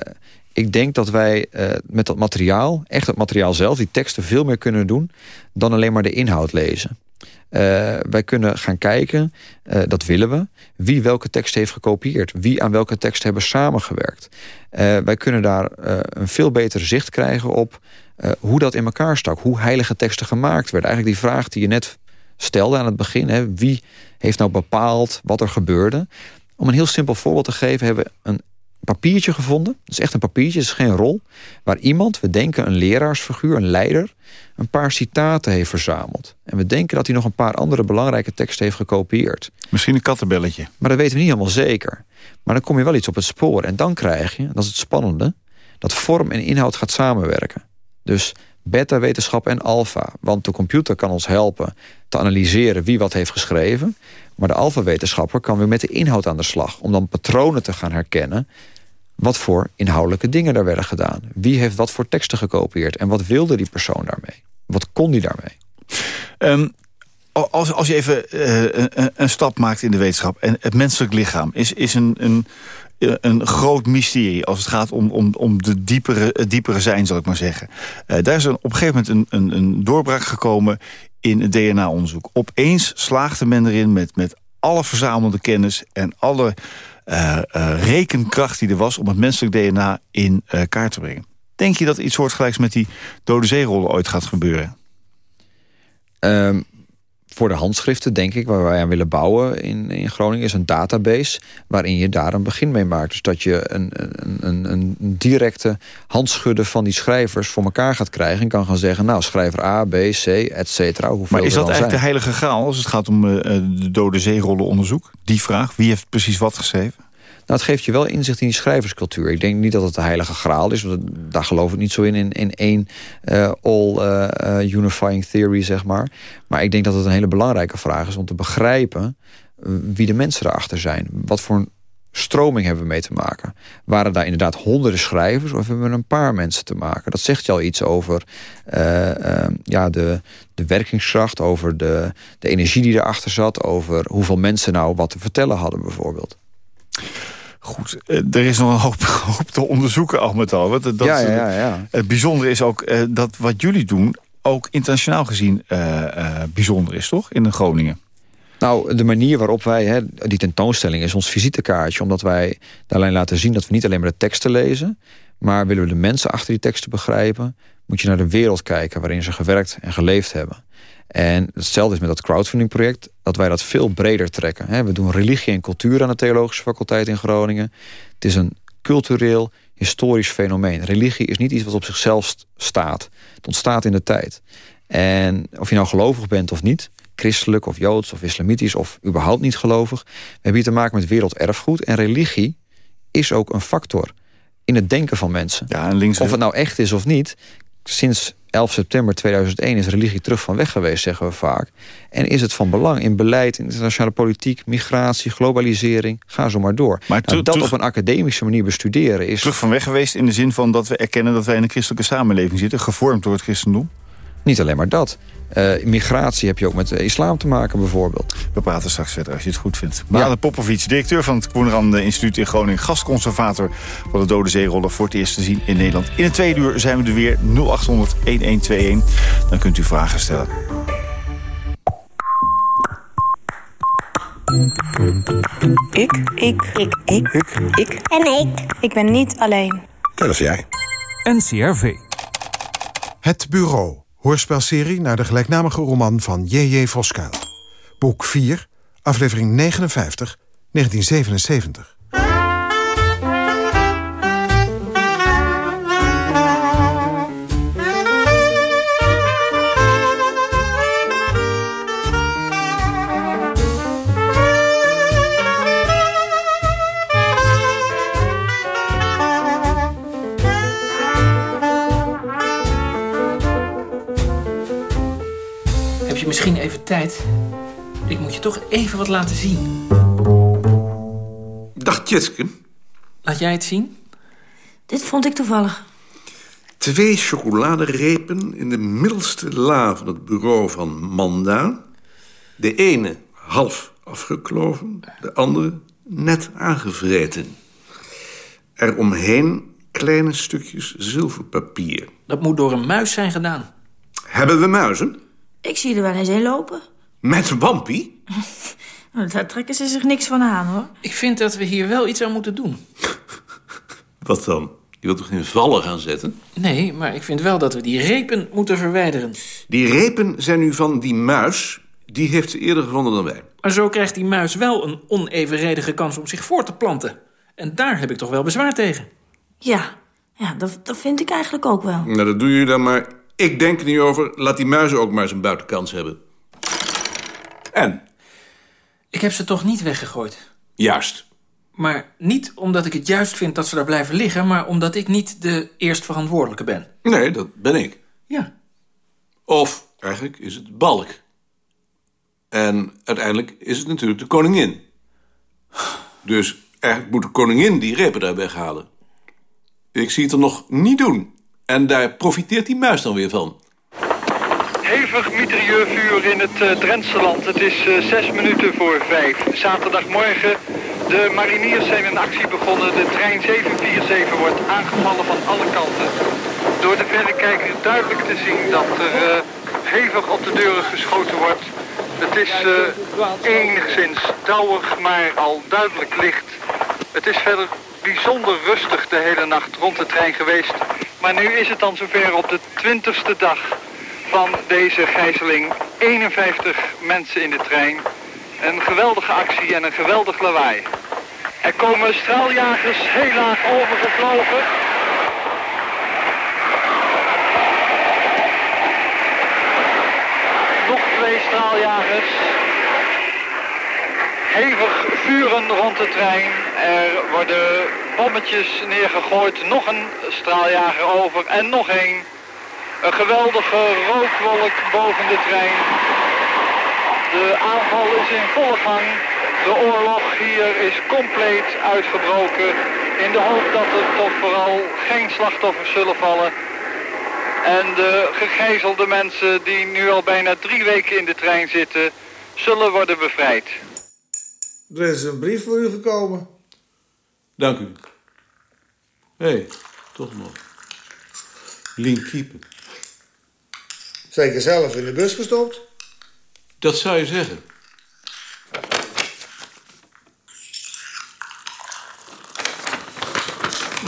ik denk dat wij uh, met dat materiaal, echt het materiaal zelf... die teksten veel meer kunnen doen dan alleen maar de inhoud lezen. Uh, wij kunnen gaan kijken, uh, dat willen we... wie welke tekst heeft gekopieerd. Wie aan welke tekst hebben samengewerkt. wij kunnen daar een veel beter zicht krijgen op hoe dat in elkaar stak. Hoe heilige teksten gemaakt werden. Eigenlijk die vraag die je net stelde aan het begin. Hè, wie heeft nou bepaald wat er gebeurde? Om een heel simpel voorbeeld te geven... hebben we een papiertje gevonden. Het is echt een papiertje, het is geen rol. Waar iemand, we denken een leraarsfiguur, een leider... een paar citaten heeft verzameld. En we denken dat hij nog een paar andere belangrijke teksten heeft gekopieerd. Misschien een kattenbelletje. Maar dat weten we niet helemaal zeker. Maar dan kom je wel iets op het spoor. En dan krijg je, dat is het spannende... dat vorm en inhoud gaat samenwerken. Dus beta-wetenschap en alfa. Want de computer kan ons helpen te analyseren wie wat heeft geschreven... Maar de alfa-wetenschapper kan weer met de inhoud aan de slag... om dan patronen te gaan herkennen... wat voor inhoudelijke dingen daar werden gedaan. Wie heeft wat voor teksten gekopieerd... en wat wilde die persoon daarmee? Wat kon die daarmee? Um, als, als je even uh, een, een, stap maakt in de wetenschap... en het menselijk lichaam is, is een... een een groot mysterie als het gaat om, om, om de diepere, het diepere zijn, zal ik maar zeggen. Uh, daar is op een gegeven moment een, een, een doorbraak gekomen in het DNA-onderzoek. Opeens slaagde men erin met, met alle verzamelde kennis... en alle uh, rekenkracht die er was om het menselijk DNA in uh, kaart te brengen. Denk je dat iets soortgelijks met die dode zeerollen ooit gaat gebeuren? Um, voor de handschriften, denk ik, waar wij aan willen bouwen in, in Groningen... is een database waarin je daar een begin mee maakt. Dus dat je een, een, een, een directe handschudden van die schrijvers voor elkaar gaat krijgen... en kan gaan zeggen, nou, schrijver A, B, C, et cetera. Maar is dat eigenlijk zijn. de heilige graal als het gaat om uh, de dode zeerollen onderzoek? Die vraag, wie heeft precies wat geschreven? Nou, geeft je wel inzicht in die schrijverscultuur. Ik denk niet dat het de heilige graal is. Want daar geloof ik niet zo in, in, in één uh, all-unifying uh, theory, zeg maar. Maar ik denk dat het een hele belangrijke vraag is om te begrijpen... wie de mensen erachter zijn. Wat voor een stroming hebben we mee te maken? Waren daar inderdaad honderden schrijvers... of hebben we een paar mensen te maken? Dat zegt je al iets over ja, de, de werkingskracht... over de, de energie die erachter zat... over hoeveel mensen nou wat te vertellen hadden bijvoorbeeld. Goed, er is nog een hoop, <laughs> hoop te onderzoeken al met al. Dat, ja, ja, ja, ja. Het bijzondere is ook uh, dat wat jullie doen... ook internationaal gezien uh, uh, bijzonder is, toch? In Groningen. Nou, de manier waarop wij... Hè, die tentoonstelling is ons visitekaartje... omdat wij alleen laten zien dat we niet alleen maar de teksten lezen... maar willen we de mensen achter die teksten begrijpen... moet je naar de wereld kijken waarin ze gewerkt en geleefd hebben. En hetzelfde is met dat crowdfunding project... dat wij dat veel breder trekken. We doen religie en cultuur aan de Theologische Faculteit in Groningen. Het is een cultureel, historisch fenomeen. Religie is niet iets wat op zichzelf staat. Het ontstaat in de tijd. En of je nou gelovig bent of niet, christelijk of joods of islamitisch of überhaupt niet gelovig, we hebben hier te maken met werelderfgoed. En religie is ook een factor in het denken van mensen. Ja, en links Of het nou echt is of niet, sinds 11 september 2001 is religie terug van weg geweest, zeggen we vaak. En is het van belang in beleid, internationale politiek, migratie, globalisering, ga zo maar door. Maar Nou, dat op een academische manier bestuderen is terug van weg geweest in de zin van dat we erkennen dat wij in een christelijke samenleving zitten, gevormd door het christendom. Niet alleen maar dat. Eh, migratie heb je ook met de islam te maken bijvoorbeeld. We praten straks verder als je het goed vindt. Made Popovic, directeur van het Koenran Instituut in Groningen... gastconservator van de Dode Zeerollen voor het eerst te zien in Nederland. In het tweede uur zijn we er weer 0800-1121. Dan kunt u vragen stellen. Ik. Ik. Ik. Ik. Ik. En ik. Ik ben niet alleen. Dat is jij. NCRV. Het Bureau. Hoorspelserie naar de gelijknamige roman van J.J. Voskuil. Boek 4, aflevering 59, 1977. Je misschien even tijd? Ik moet je toch even wat laten zien. Dag Tjitske. Laat jij het zien? Dit vond ik toevallig. Twee chocoladerepen in de middelste la van het bureau van Manda. De ene half afgekloven, de andere net aangevreten. Er omheen kleine stukjes zilverpapier. Dat moet door een muis zijn gedaan. Hebben we muizen? Ik zie er wel eens een lopen. Met Wampie? <laughs> Nou, Daar trekken ze zich niks van aan, hoor. Ik vind dat we hier wel iets aan moeten doen. <laughs> Wat dan? Je wilt toch geen vallen gaan zetten? Nee, maar ik vind wel dat we die repen moeten verwijderen. Die repen zijn nu van die muis. Die heeft ze eerder gevonden dan wij. Maar zo krijgt die muis wel een onevenredige kans om zich voor te planten. En daar heb ik toch wel bezwaar tegen. Ja, ja dat, dat vind ik eigenlijk ook wel. Nou, dat doe je dan maar. Ik denk er niet over. Laat die muizen ook maar eens een buitenkans hebben. En? Ik heb ze toch niet weggegooid. Juist. Maar niet omdat ik het juist vind dat ze daar blijven liggen... maar omdat ik niet de eerstverantwoordelijke ben. Nee, dat ben ik. Ja. Of eigenlijk is het Balk. En uiteindelijk is het natuurlijk de koningin. Dus eigenlijk moet de koningin die repen daar weghalen. Ik zie het er nog niet doen. En daar profiteert die muis dan weer van. Hevig mitrailleurvuur in het uh, Drentse land. Het is uh, zes minuten voor vijf. Zaterdagmorgen. De mariniers zijn een actie begonnen. De trein 747 wordt aangevallen van alle kanten. Door de verrekijker duidelijk te zien dat er uh, hevig op de deuren geschoten wordt. Het is enigszins dauwig, maar al duidelijk licht. Het is verder bijzonder rustig de hele nacht rond de trein geweest. Maar nu is het dan zover op de twintigste dag van deze gijzeling. 51 mensen in de trein. Een geweldige actie en een geweldig lawaai. Er komen straaljagers heel laag overgevlogen. Nog twee straaljagers. Hevig vuren rond de trein. Er worden bommetjes neergegooid. Nog een straaljager over en nog één. Een geweldige rookwolk boven de trein. De aanval is in volle gang. De oorlog hier is compleet uitgebroken. In de hoop dat er toch vooral geen slachtoffers zullen vallen. En de gegijzelde mensen die nu al bijna drie weken in de trein zitten, zullen worden bevrijd. Er is een brief voor u gekomen. Dank u. Hé, hey, toch nog. Lien Kiepen. Zeker zelf in de bus gestopt? Dat zou je zeggen.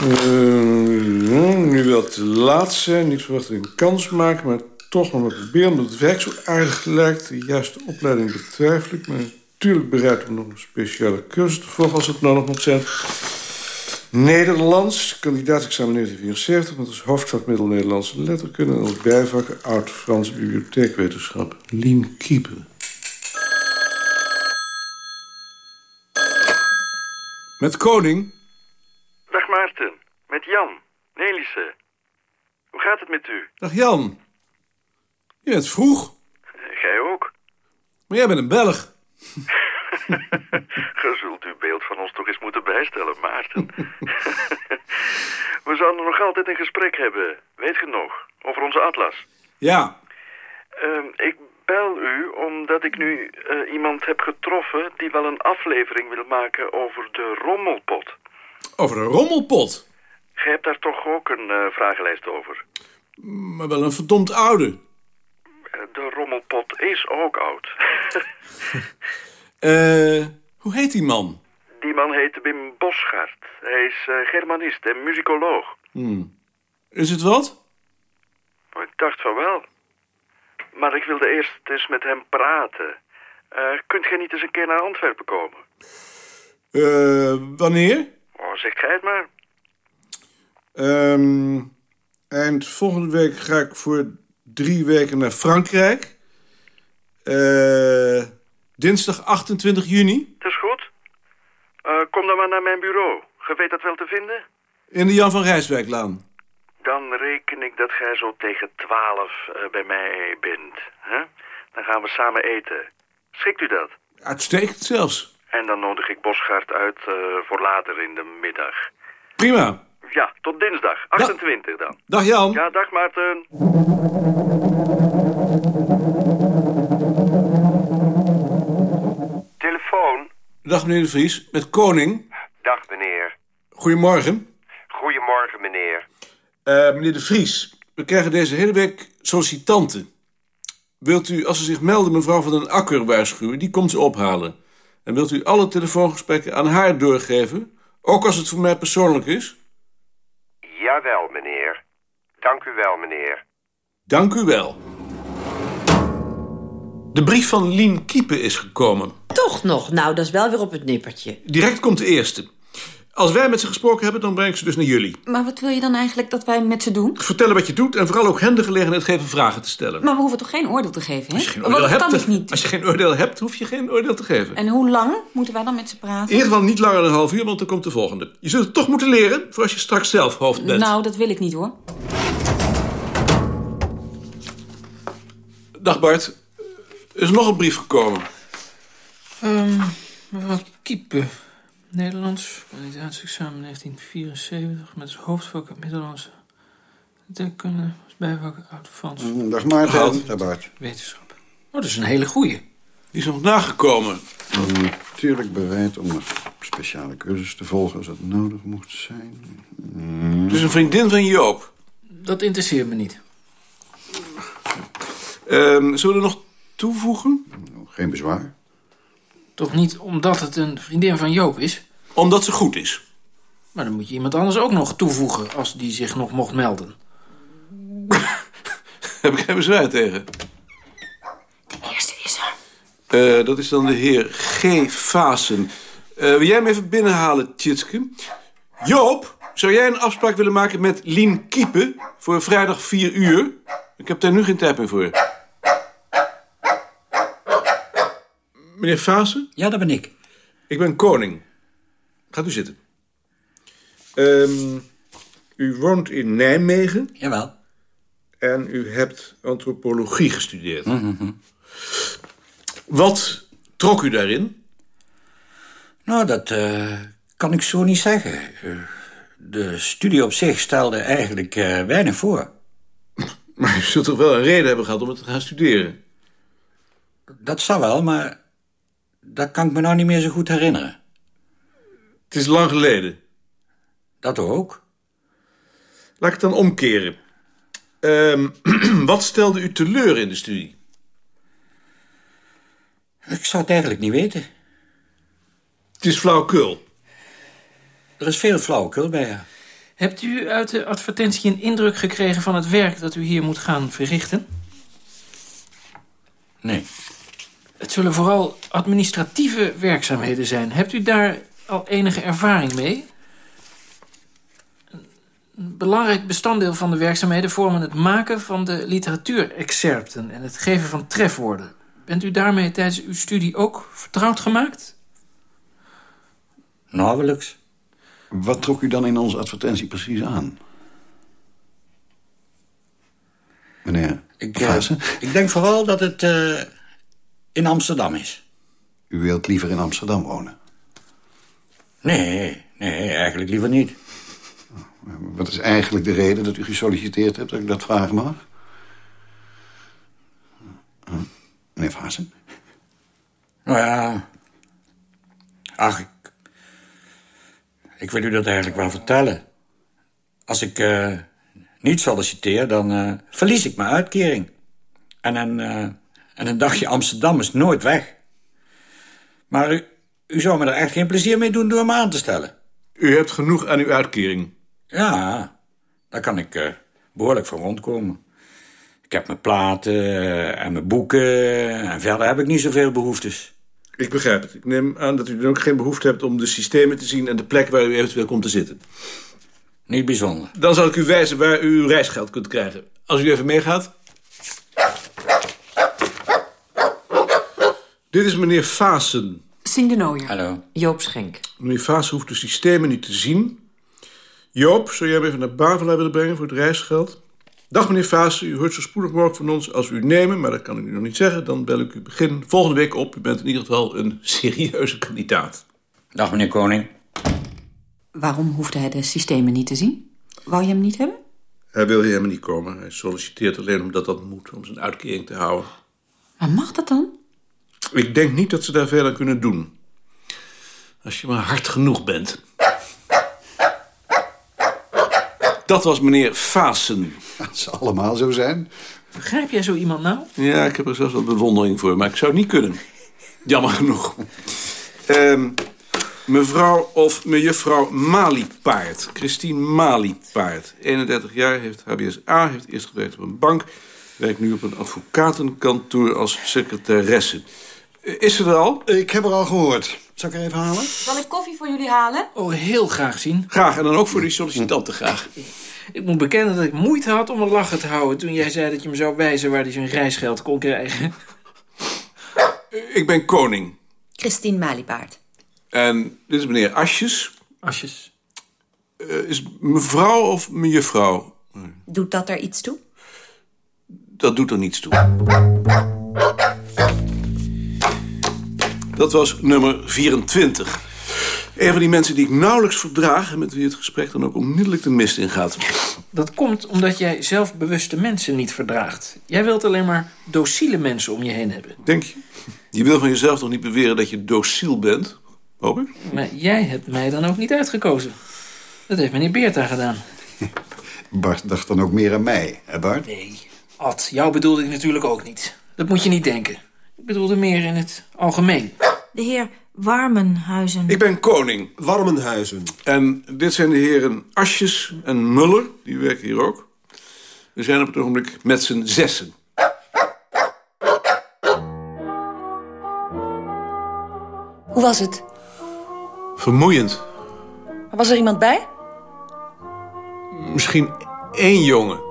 Uh, nu wel te laat zijn, niet verwacht dat ik een kans maak, maar toch nog maar proberen omdat het werk zo aardig lijkt. De juiste opleiding betwijfel ik, maar natuurlijk bereid om nog een speciale cursus te volgen als het nodig moet zijn. Nederlands, kandidaatexamen 1974... met als hoofdvak Middel-Nederlandse letterkunde... en als bijvakken Oud-Frans bibliotheekwetenschap. Lien Kiepen. Met Koning. Dag Maarten, met Jan, Nelissen. Hoe gaat het met u? Dag Jan. Je bent vroeg. Gij ook. Maar jij bent een Belg. <laughs> Ge zult uw beeld van ons toch eens moeten bijstellen, Maarten. <laughs> We zouden nog altijd een gesprek hebben, weet je nog, over onze atlas. Ja. Ehm, ik bel u omdat ik nu eh, iemand heb getroffen... die wel een aflevering wil maken over de rommelpot. Over een rommelpot. Gij hebt daar toch ook een eh, vragenlijst over? Maar wel een verdomd oude. Eh, De rommelpot is ook oud. <laughs> Eh, hoe heet die man? Die man heet Wim Boschart. Hij is eh, germanist en muzikoloog. Hmm. Is het wat? Oh, Ik dacht van wel. Maar ik wilde eerst eens met hem praten. Kunt gij niet eens een keer naar Antwerpen komen? Wanneer? Oh, zegt gij het maar. Ehm, eind volgende week ga ik voor drie weken naar Frankrijk. Eh, dinsdag 28 juni. Het is goed. Eh, kom dan maar naar mijn bureau. Je weet dat wel te vinden? In de Jan van Rijswijklaan. Dan reken ik dat gij zo tegen twaalf eh, bij mij bent. Hè? Dan gaan we samen eten. Schikt u dat? Uitstekend zelfs. En dan nodig ik Bosgaard uit voor later in de middag. Prima. Ja, tot dinsdag. 28 dan. Dag Jan. Ja, dag Maarten. Telefoon. Dag meneer de Vries, met Koning. Dag meneer. Goedemorgen. Goedemorgen meneer. Eh, meneer de Vries, we krijgen deze hele week sollicitanten. Wilt u, als ze zich melden, mevrouw van den Akker waarschuwen? Die komt ze ophalen. En wilt u alle telefoongesprekken aan haar doorgeven? Ook als het voor mij persoonlijk is? Jawel meneer. Dank u wel meneer. Dank u wel. De brief van Lien Kiepen is gekomen. Toch nog? Nou, dat is wel weer op het nippertje. Direct komt de eerste. Als wij met ze gesproken hebben, dan breng ik ze dus naar jullie. Maar wat wil je dan eigenlijk dat wij met ze doen? Vertellen wat je doet en vooral ook hen de gelegenheid geven vragen te stellen. Maar we hoeven toch geen oordeel te geven, hè? Als je geen Want oordeel hebt, kan ik niet. Als je geen oordeel hebt, hoef je geen oordeel te geven. En hoe lang moeten wij dan met ze In praten? ieder geval niet langer dan een half uur, want dan komt de volgende. Je zult het toch moeten leren, voor als je straks zelf hoofd bent. Nou, dat wil ik niet, hoor. Dag Bart. Er is nog een brief gekomen. Ehm mevrouw Kiepe. Nederlands, kwaliteitsexamen 1974... met als hoofdvak Middellandse letterkunde... als bijvak Oud-Frans. Dag Maarten. Dag Bart. Wetenschap. Oh, dat is een hele goeie. Die is nog nagekomen. Natuurlijk bereid om een speciale cursus te volgen als dat nodig mocht zijn. Mm. Het is een vriendin van Joop. Dat interesseert me niet. Ehm, zullen we er nog toevoegen? Geen bezwaar. Toch niet omdat het een vriendin van Joop is? Omdat ze goed is. Maar dan moet je iemand anders ook nog toevoegen... als die zich nog mocht melden. <laughs> Heb ik geen bezwaar tegen. De eerste is er. Eh, dat is dan de heer G. Fasen. Eh, wil jij hem even binnenhalen, Tjitske? Joop, zou jij een afspraak willen maken met Lien Kiepen... voor vrijdag 4 uur? Ik heb daar nu geen tijd meer voor. Meneer Fasen? Ja, dat ben ik. Ik ben koning. Gaat u zitten. Ehm, u woont in Nijmegen. Jawel. En u hebt antropologie gestudeerd. Mhm. Wat trok u daarin? Nou, dat eh, kan ik zo niet zeggen. Eh, de studie op zich stelde eigenlijk eh, weinig voor. <laughs> Maar u zult toch wel een reden hebben gehad om het te gaan studeren? Dat zou wel, maar dat kan ik me nou niet meer zo goed herinneren. Het is lang geleden. Dat ook. Laat ik het dan omkeren. Ehm, <clears throat> wat stelde u teleur in de studie? Ik zou het eigenlijk niet weten. Het is flauwkul. Er is veel flauwekul bij, ja. Hebt u uit de advertentie een indruk gekregen van het werk dat u hier moet gaan verrichten? Nee. Het zullen vooral administratieve werkzaamheden zijn. Hebt u daar al enige ervaring mee? Een belangrijk bestanddeel van de werkzaamheden vormen het maken van de literatuurexcerpten en het geven van trefwoorden. Bent u daarmee tijdens uw studie ook vertrouwd gemaakt? Nauwelijks. Wat trok u dan in onze advertentie precies aan? Meneer ik, uh, ik denk vooral dat het uh, in Amsterdam is. U wilt liever in Amsterdam wonen? Nee, nee, eigenlijk liever niet. Wat is eigenlijk de reden dat u gesolliciteerd hebt, dat ik dat vragen mag? Meneer Vaassen? Nou ja... Ach, ik... Ik wil u dat eigenlijk wel vertellen. Als ik uh, niet solliciteer, dan uh, verlies ik mijn uitkering. En een, uh, en een dagje Amsterdam is nooit weg. Maar u, u zou me er echt geen plezier mee doen door me aan te stellen. U hebt genoeg aan uw uitkering. Ja, daar kan ik uh, behoorlijk van rondkomen. Ik heb mijn platen en mijn boeken en verder heb ik niet zoveel behoeftes. Ik begrijp het. Ik neem aan dat u dan ook geen behoefte hebt om de systemen te zien... en de plek waar u eventueel komt te zitten. Niet bijzonder. Dan zal ik u wijzen waar u uw reisgeld kunt krijgen. Als u even meegaat. Dit is meneer Vaassen. Sien de Nooier. Hallo. Joop Schenk. Meneer Vaassen hoeft de systemen niet te zien. Joop, zou jij hem even naar Bavela willen brengen voor het reisgeld? Dag meneer Vaassen, u hoort zo spoedig mogelijk van ons als we u nemen... maar dat kan ik u nog niet zeggen, dan bel ik u begin volgende week op. U bent in ieder geval een serieuze kandidaat. Dag meneer Koning. Waarom hoefde hij de systemen niet te zien? Wou je hem niet hebben? Hij wil hier helemaal niet komen. Hij solliciteert alleen omdat dat moet, om zijn uitkering te houden. Maar mag dat dan? Ik denk niet dat ze daar veel aan kunnen doen. Als je maar hard genoeg bent. Dat was meneer Vaassen. Dat zal allemaal zo zijn. Begrijp jij zo iemand nou? Ja, ik heb er zelfs wat bewondering voor, maar ik zou het niet kunnen. Jammer genoeg. Um, mevrouw of mejuffrouw Maliepaard. Christine Maliepaard. 31 jaar, heeft HBSA, heeft eerst gewerkt op een bank. Werkt nu op een advocatenkantoor als secretaresse. Is ze er al? Ik heb er al gehoord. Zal ik er even halen? Zal ik koffie voor jullie halen? Oh, heel graag zien. Graag, en dan ook voor die sollicitanten graag. Ik moet bekennen dat ik moeite had om een lachen te houden... toen jij zei dat je me zou wijzen waar hij zijn reisgeld kon krijgen. Ik ben koning. Christine Maliepaard. En dit is meneer Asjes. Asjes. Uh, is mevrouw of mejuffrouw? Doet dat er iets toe? Dat doet er niets toe. Dat was nummer 24. Een van die mensen die ik nauwelijks verdraag... en met wie het gesprek dan ook onmiddellijk de mist ingaat. Dat komt omdat jij zelfbewuste mensen niet verdraagt. Jij wilt alleen maar dociele mensen om je heen hebben. Denk je? Je wil van jezelf toch niet beweren dat je dociel bent? Hoop ik? Maar jij hebt mij dan ook niet uitgekozen. Dat heeft meneer Beerta gedaan. <laughs> Bart dacht dan ook meer aan mij, hè Bart? Nee, Ad, jou bedoelde ik natuurlijk ook niet. Dat moet je niet denken. Ik bedoelde meer in het algemeen. De heer Warmenhuizen. Ik ben koning. Warmenhuizen. En dit zijn de heren Asjes en Muller. Die werken hier ook. We zijn op het ogenblik met z'n zessen. Hoe was het? Vermoeiend. Was er iemand bij? Misschien één jongen.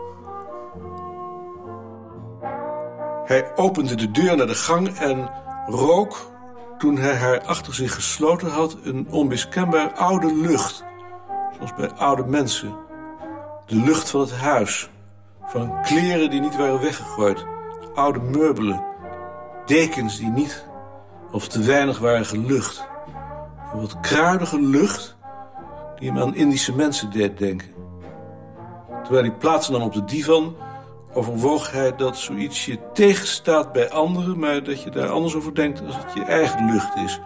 Hij opende de deur naar de gang en rook, toen hij haar achter zich gesloten had, een onmiskenbaar oude lucht. Zoals bij oude mensen. De lucht van het huis. Van kleren die niet waren weggegooid. Oude meubelen. Dekens die niet of te weinig waren gelucht. Een wat kruidige lucht die hem aan Indische mensen deed denken. Terwijl hij plaats nam op de divan overwoog hij dat zoiets je tegenstaat bij anderen... maar dat je daar anders over denkt als het je eigen lucht is.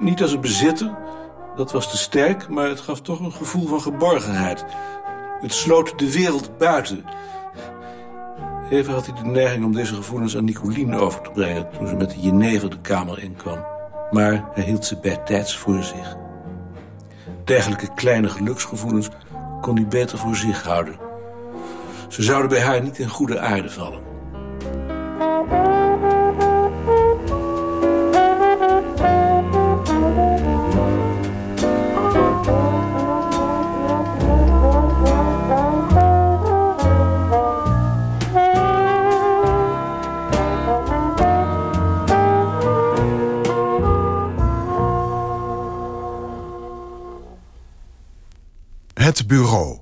Niet als een bezitter, dat was te sterk... maar het gaf toch een gevoel van geborgenheid. Het sloot de wereld buiten. Even had hij de neiging om deze gevoelens aan Nicolien over te brengen... toen ze met de jenever de kamer inkwam. Maar hij hield ze bij tijds voor zich. Dergelijke kleine geluksgevoelens kon hij beter voor zich houden... Ze zouden bij haar niet in goede aarde vallen. Het bureau